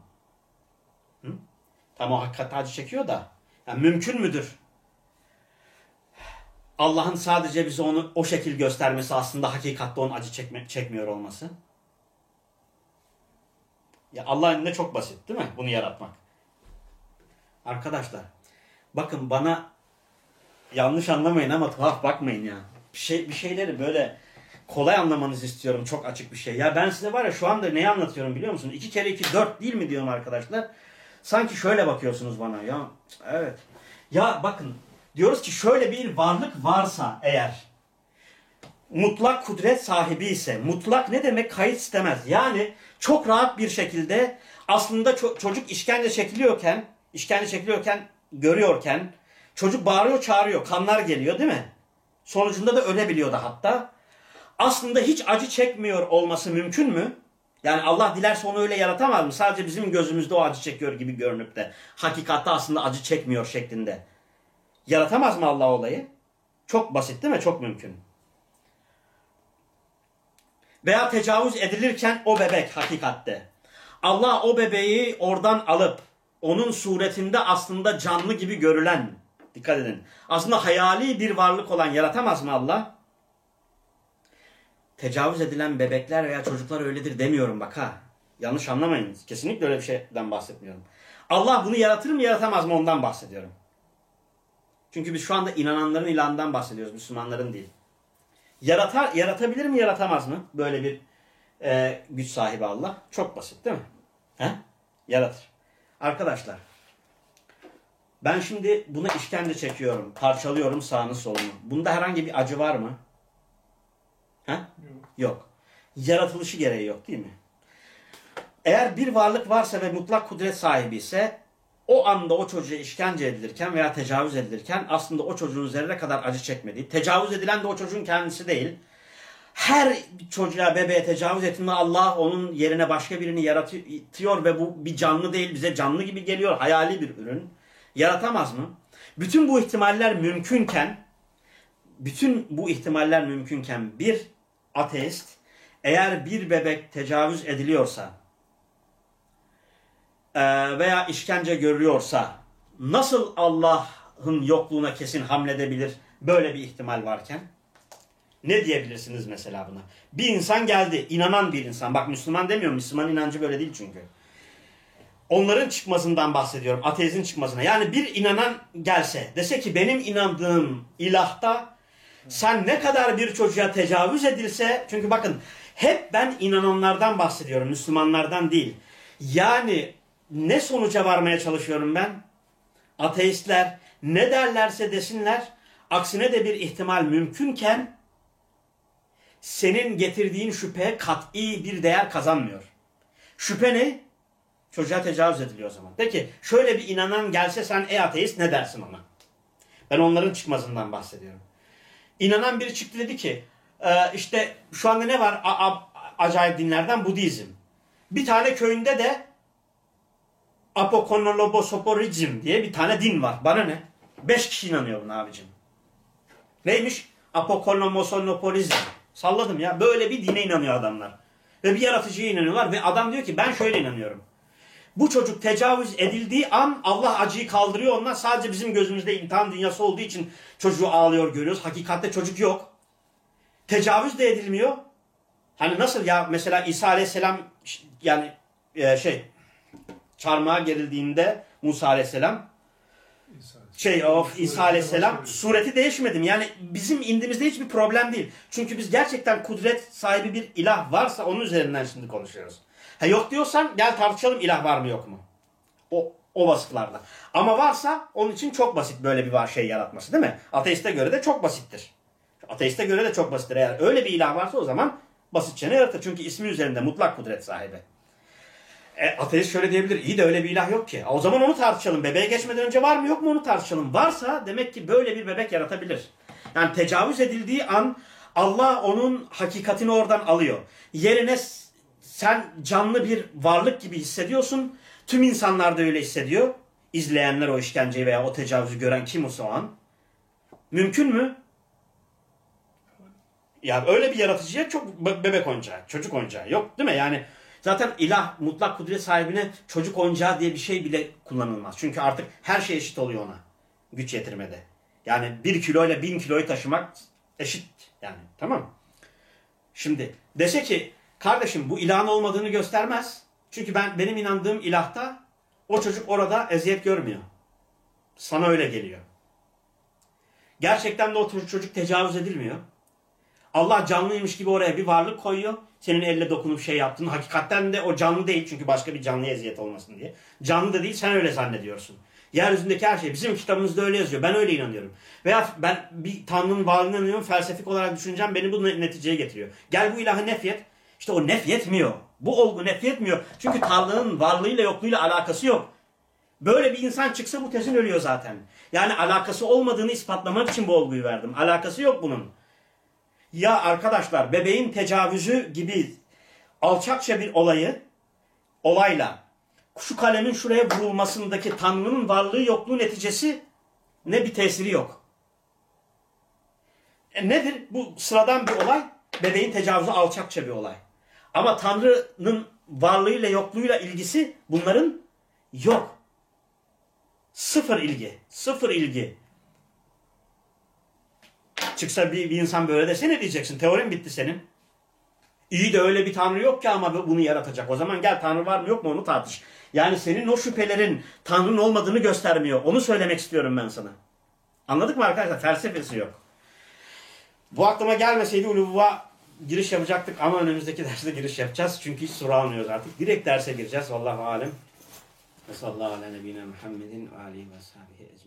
Hı? Tam o hakikaten acı çekiyor da. Yani mümkün müdür? Allah'ın sadece bize onu o şekil göstermesi aslında hakikatte onun acı çekme, çekmiyor olması. Ya Allah'ın önünde çok basit değil mi? Bunu yaratmak. Arkadaşlar bakın bana yanlış anlamayın ama tuhaf bakmayın ya. Bir, şey, bir şeyleri böyle kolay anlamanızı istiyorum. Çok açık bir şey. Ya ben size var ya şu anda neyi anlatıyorum biliyor musunuz? 2 kere 2 4 değil mi diyorum arkadaşlar. Sanki şöyle bakıyorsunuz bana ya. Evet. Ya bakın diyoruz ki şöyle bir varlık varsa eğer mutlak kudret sahibi ise mutlak ne demek kayıt istemez. Yani çok rahat bir şekilde aslında ço- çocuk işkence çekiliyorken işkence çekiliyorken görüyorken Çocuk bağırıyor çağırıyor. Kanlar geliyor değil mi? Sonucunda da ölebiliyordu hatta. Aslında hiç acı çekmiyor olması mümkün mü? Yani Allah dilerse onu öyle yaratamaz mı? Sadece bizim gözümüzde o acı çekiyor gibi görünüp de hakikatte aslında acı çekmiyor şeklinde. Yaratamaz mı Allah olayı? Çok basit değil mi? Çok mümkün. Veya tecavüz edilirken o bebek hakikatte. Allah o bebeği oradan alıp onun suretinde aslında canlı gibi görülen, dikkat edin, aslında hayali bir varlık olan yaratamaz mı Allah? Tecavüz edilen bebekler veya çocuklar öyledir demiyorum bak ha. Yanlış anlamayın. Kesinlikle öyle bir şeyden bahsetmiyorum. Allah bunu yaratır mı yaratamaz mı ondan bahsediyorum. Çünkü biz şu anda inananların ilanından bahsediyoruz. Müslümanların değil. Yaratar, yaratabilir mi yaratamaz mı? Böyle bir e, güç sahibi Allah. Çok basit değil mi? He? Yaratır. Arkadaşlar ben şimdi buna işkence çekiyorum. Parçalıyorum sağını solunu. Bunda herhangi bir acı var mı? Yok. Yok. Yaratılışı gereği yok değil mi? Eğer bir varlık varsa ve mutlak kudret sahibi ise o anda o çocuğa işkence edilirken veya tecavüz edilirken aslında o çocuğun zerre kadar acı çekmediği, tecavüz edilen de o çocuğun kendisi değil. Her çocuğa, bebeğe tecavüz ettiğinde Allah onun yerine başka birini yaratıyor ve bu bir canlı değil, bize canlı gibi geliyor, hayali bir ürün. Yaratamaz mı? Bütün bu ihtimaller mümkünken, bütün bu ihtimaller mümkünken bir ateist eğer bir bebek tecavüz ediliyorsa e, veya işkence görüyorsa nasıl Allah'ın yokluğuna kesin hamledebilir böyle bir ihtimal varken? Ne diyebilirsiniz mesela buna? Bir insan geldi, inanan bir insan. Bak Müslüman demiyorum, Müslüman inancı böyle değil çünkü. Onların çıkmasından bahsediyorum, ateizin çıkmasına. Yani bir inanan gelse, dese ki benim inandığım ilahta sen ne kadar bir çocuğa tecavüz edilse, çünkü bakın hep ben inananlardan bahsediyorum, Müslümanlardan değil. Yani ne sonuca varmaya çalışıyorum ben? Ateistler ne derlerse desinler, aksine de bir ihtimal mümkünken senin getirdiğin şüphe kat'i bir değer kazanmıyor. Şüphe ne? Çocuğa tecavüz ediliyor o zaman. Peki şöyle bir inanan gelse sen ey ateist ne dersin ona? Ben onların çıkmasından bahsediyorum. İnanan biri çıktı dedi ki e, işte şu anda ne var a- a- acayip dinlerden Budizm. Bir tane köyünde de Apokonolobosoporizm diye bir tane din var. Bana ne? Beş kişi inanıyor buna abicim. Neymiş? Apokonomosonopolizm. Salladım ya. Böyle bir dine inanıyor adamlar. Ve bir yaratıcıya inanıyorlar. Ve adam diyor ki ben şöyle inanıyorum. Bu çocuk tecavüz edildiği an Allah acıyı kaldırıyor ondan. Sadece bizim gözümüzde imtihan dünyası olduğu için çocuğu ağlıyor görüyoruz. Hakikatte çocuk yok. Tecavüz de edilmiyor. Hani nasıl ya mesela İsa Aleyhisselam yani e, şey çarmıha gerildiğinde Musa Aleyhisselam şey of İsa Aleyhisselam sureti değişmedi mi? Yani bizim indimizde hiçbir problem değil. Çünkü biz gerçekten kudret sahibi bir ilah varsa onun üzerinden şimdi konuşuyoruz. Ha yok diyorsan gel tartışalım ilah var mı yok mu? O, o vasıflarda. Ama varsa onun için çok basit böyle bir var şey yaratması değil mi? Ateiste göre de çok basittir. Ateiste göre de çok basittir. Eğer öyle bir ilah varsa o zaman basitçe ne yaratır? Çünkü ismi üzerinde mutlak kudret sahibi. E, ateist şöyle diyebilir. İyi de öyle bir ilah yok ki. O zaman onu tartışalım. Bebeğe geçmeden önce var mı yok mu onu tartışalım. Varsa demek ki böyle bir bebek yaratabilir. Yani tecavüz edildiği an Allah onun hakikatini oradan alıyor. Yerine sen canlı bir varlık gibi hissediyorsun. Tüm insanlar da öyle hissediyor. İzleyenler o işkenceyi veya o tecavüzü gören kim o an. Mümkün mü? Ya öyle bir yaratıcıya çok be- bebek oyuncağı, çocuk oyuncağı yok değil mi? Yani zaten ilah mutlak kudret sahibine çocuk oyuncağı diye bir şey bile kullanılmaz. Çünkü artık her şey eşit oluyor ona güç yetirmede. Yani bir kiloyla bin kiloyu taşımak eşit yani tamam? Şimdi dese ki kardeşim bu ilahın olmadığını göstermez. Çünkü ben benim inandığım ilahta o çocuk orada eziyet görmüyor. Sana öyle geliyor. Gerçekten de o çocuk tecavüz edilmiyor. Allah canlıymış gibi oraya bir varlık koyuyor. Senin elle dokunup şey yaptın. Hakikatten de o canlı değil çünkü başka bir canlıya eziyet olmasın diye. Canlı da değil sen öyle zannediyorsun. Yeryüzündeki her şey bizim kitabımızda öyle yazıyor. Ben öyle inanıyorum. Veya ben bir tanrının varlığına inanıyorum. Felsefik olarak düşüneceğim beni bu neticeye getiriyor. Gel bu ilahı nefyet. İşte o nefyetmiyor. Bu olgu nefyetmiyor. Çünkü Tanrı'nın varlığıyla yokluğuyla alakası yok. Böyle bir insan çıksa bu tezin ölüyor zaten. Yani alakası olmadığını ispatlamak için bu olguyu verdim. Alakası yok bunun. Ya arkadaşlar bebeğin tecavüzü gibi alçakça bir olayı olayla şu kalemin şuraya vurulmasındaki Tanrı'nın varlığı yokluğu neticesi ne bir tesiri yok. E nedir? Bu sıradan bir olay. Bebeğin tecavüzü alçakça bir olay. Ama Tanrı'nın varlığıyla yokluğuyla ilgisi bunların yok. Sıfır ilgi. Sıfır ilgi. Çıksa bir, bir insan böyle dese ne diyeceksin? Teorin bitti senin. İyi de öyle bir tanrı yok ki ama bunu yaratacak. O zaman gel tanrı var mı yok mu onu tartış. Yani senin o şüphelerin tanrının olmadığını göstermiyor. Onu söylemek istiyorum ben sana. Anladık mı arkadaşlar? Felsefesi yok. Bu aklıma gelmeseydi Ulubuğa giriş yapacaktık ama önümüzdeki derste giriş yapacağız. Çünkü hiç soru almıyoruz artık. Direkt derse gireceğiz. Vallahu alem. Ve sallallahu ala nebine Muhammedin ve alihi ve ecmaîn.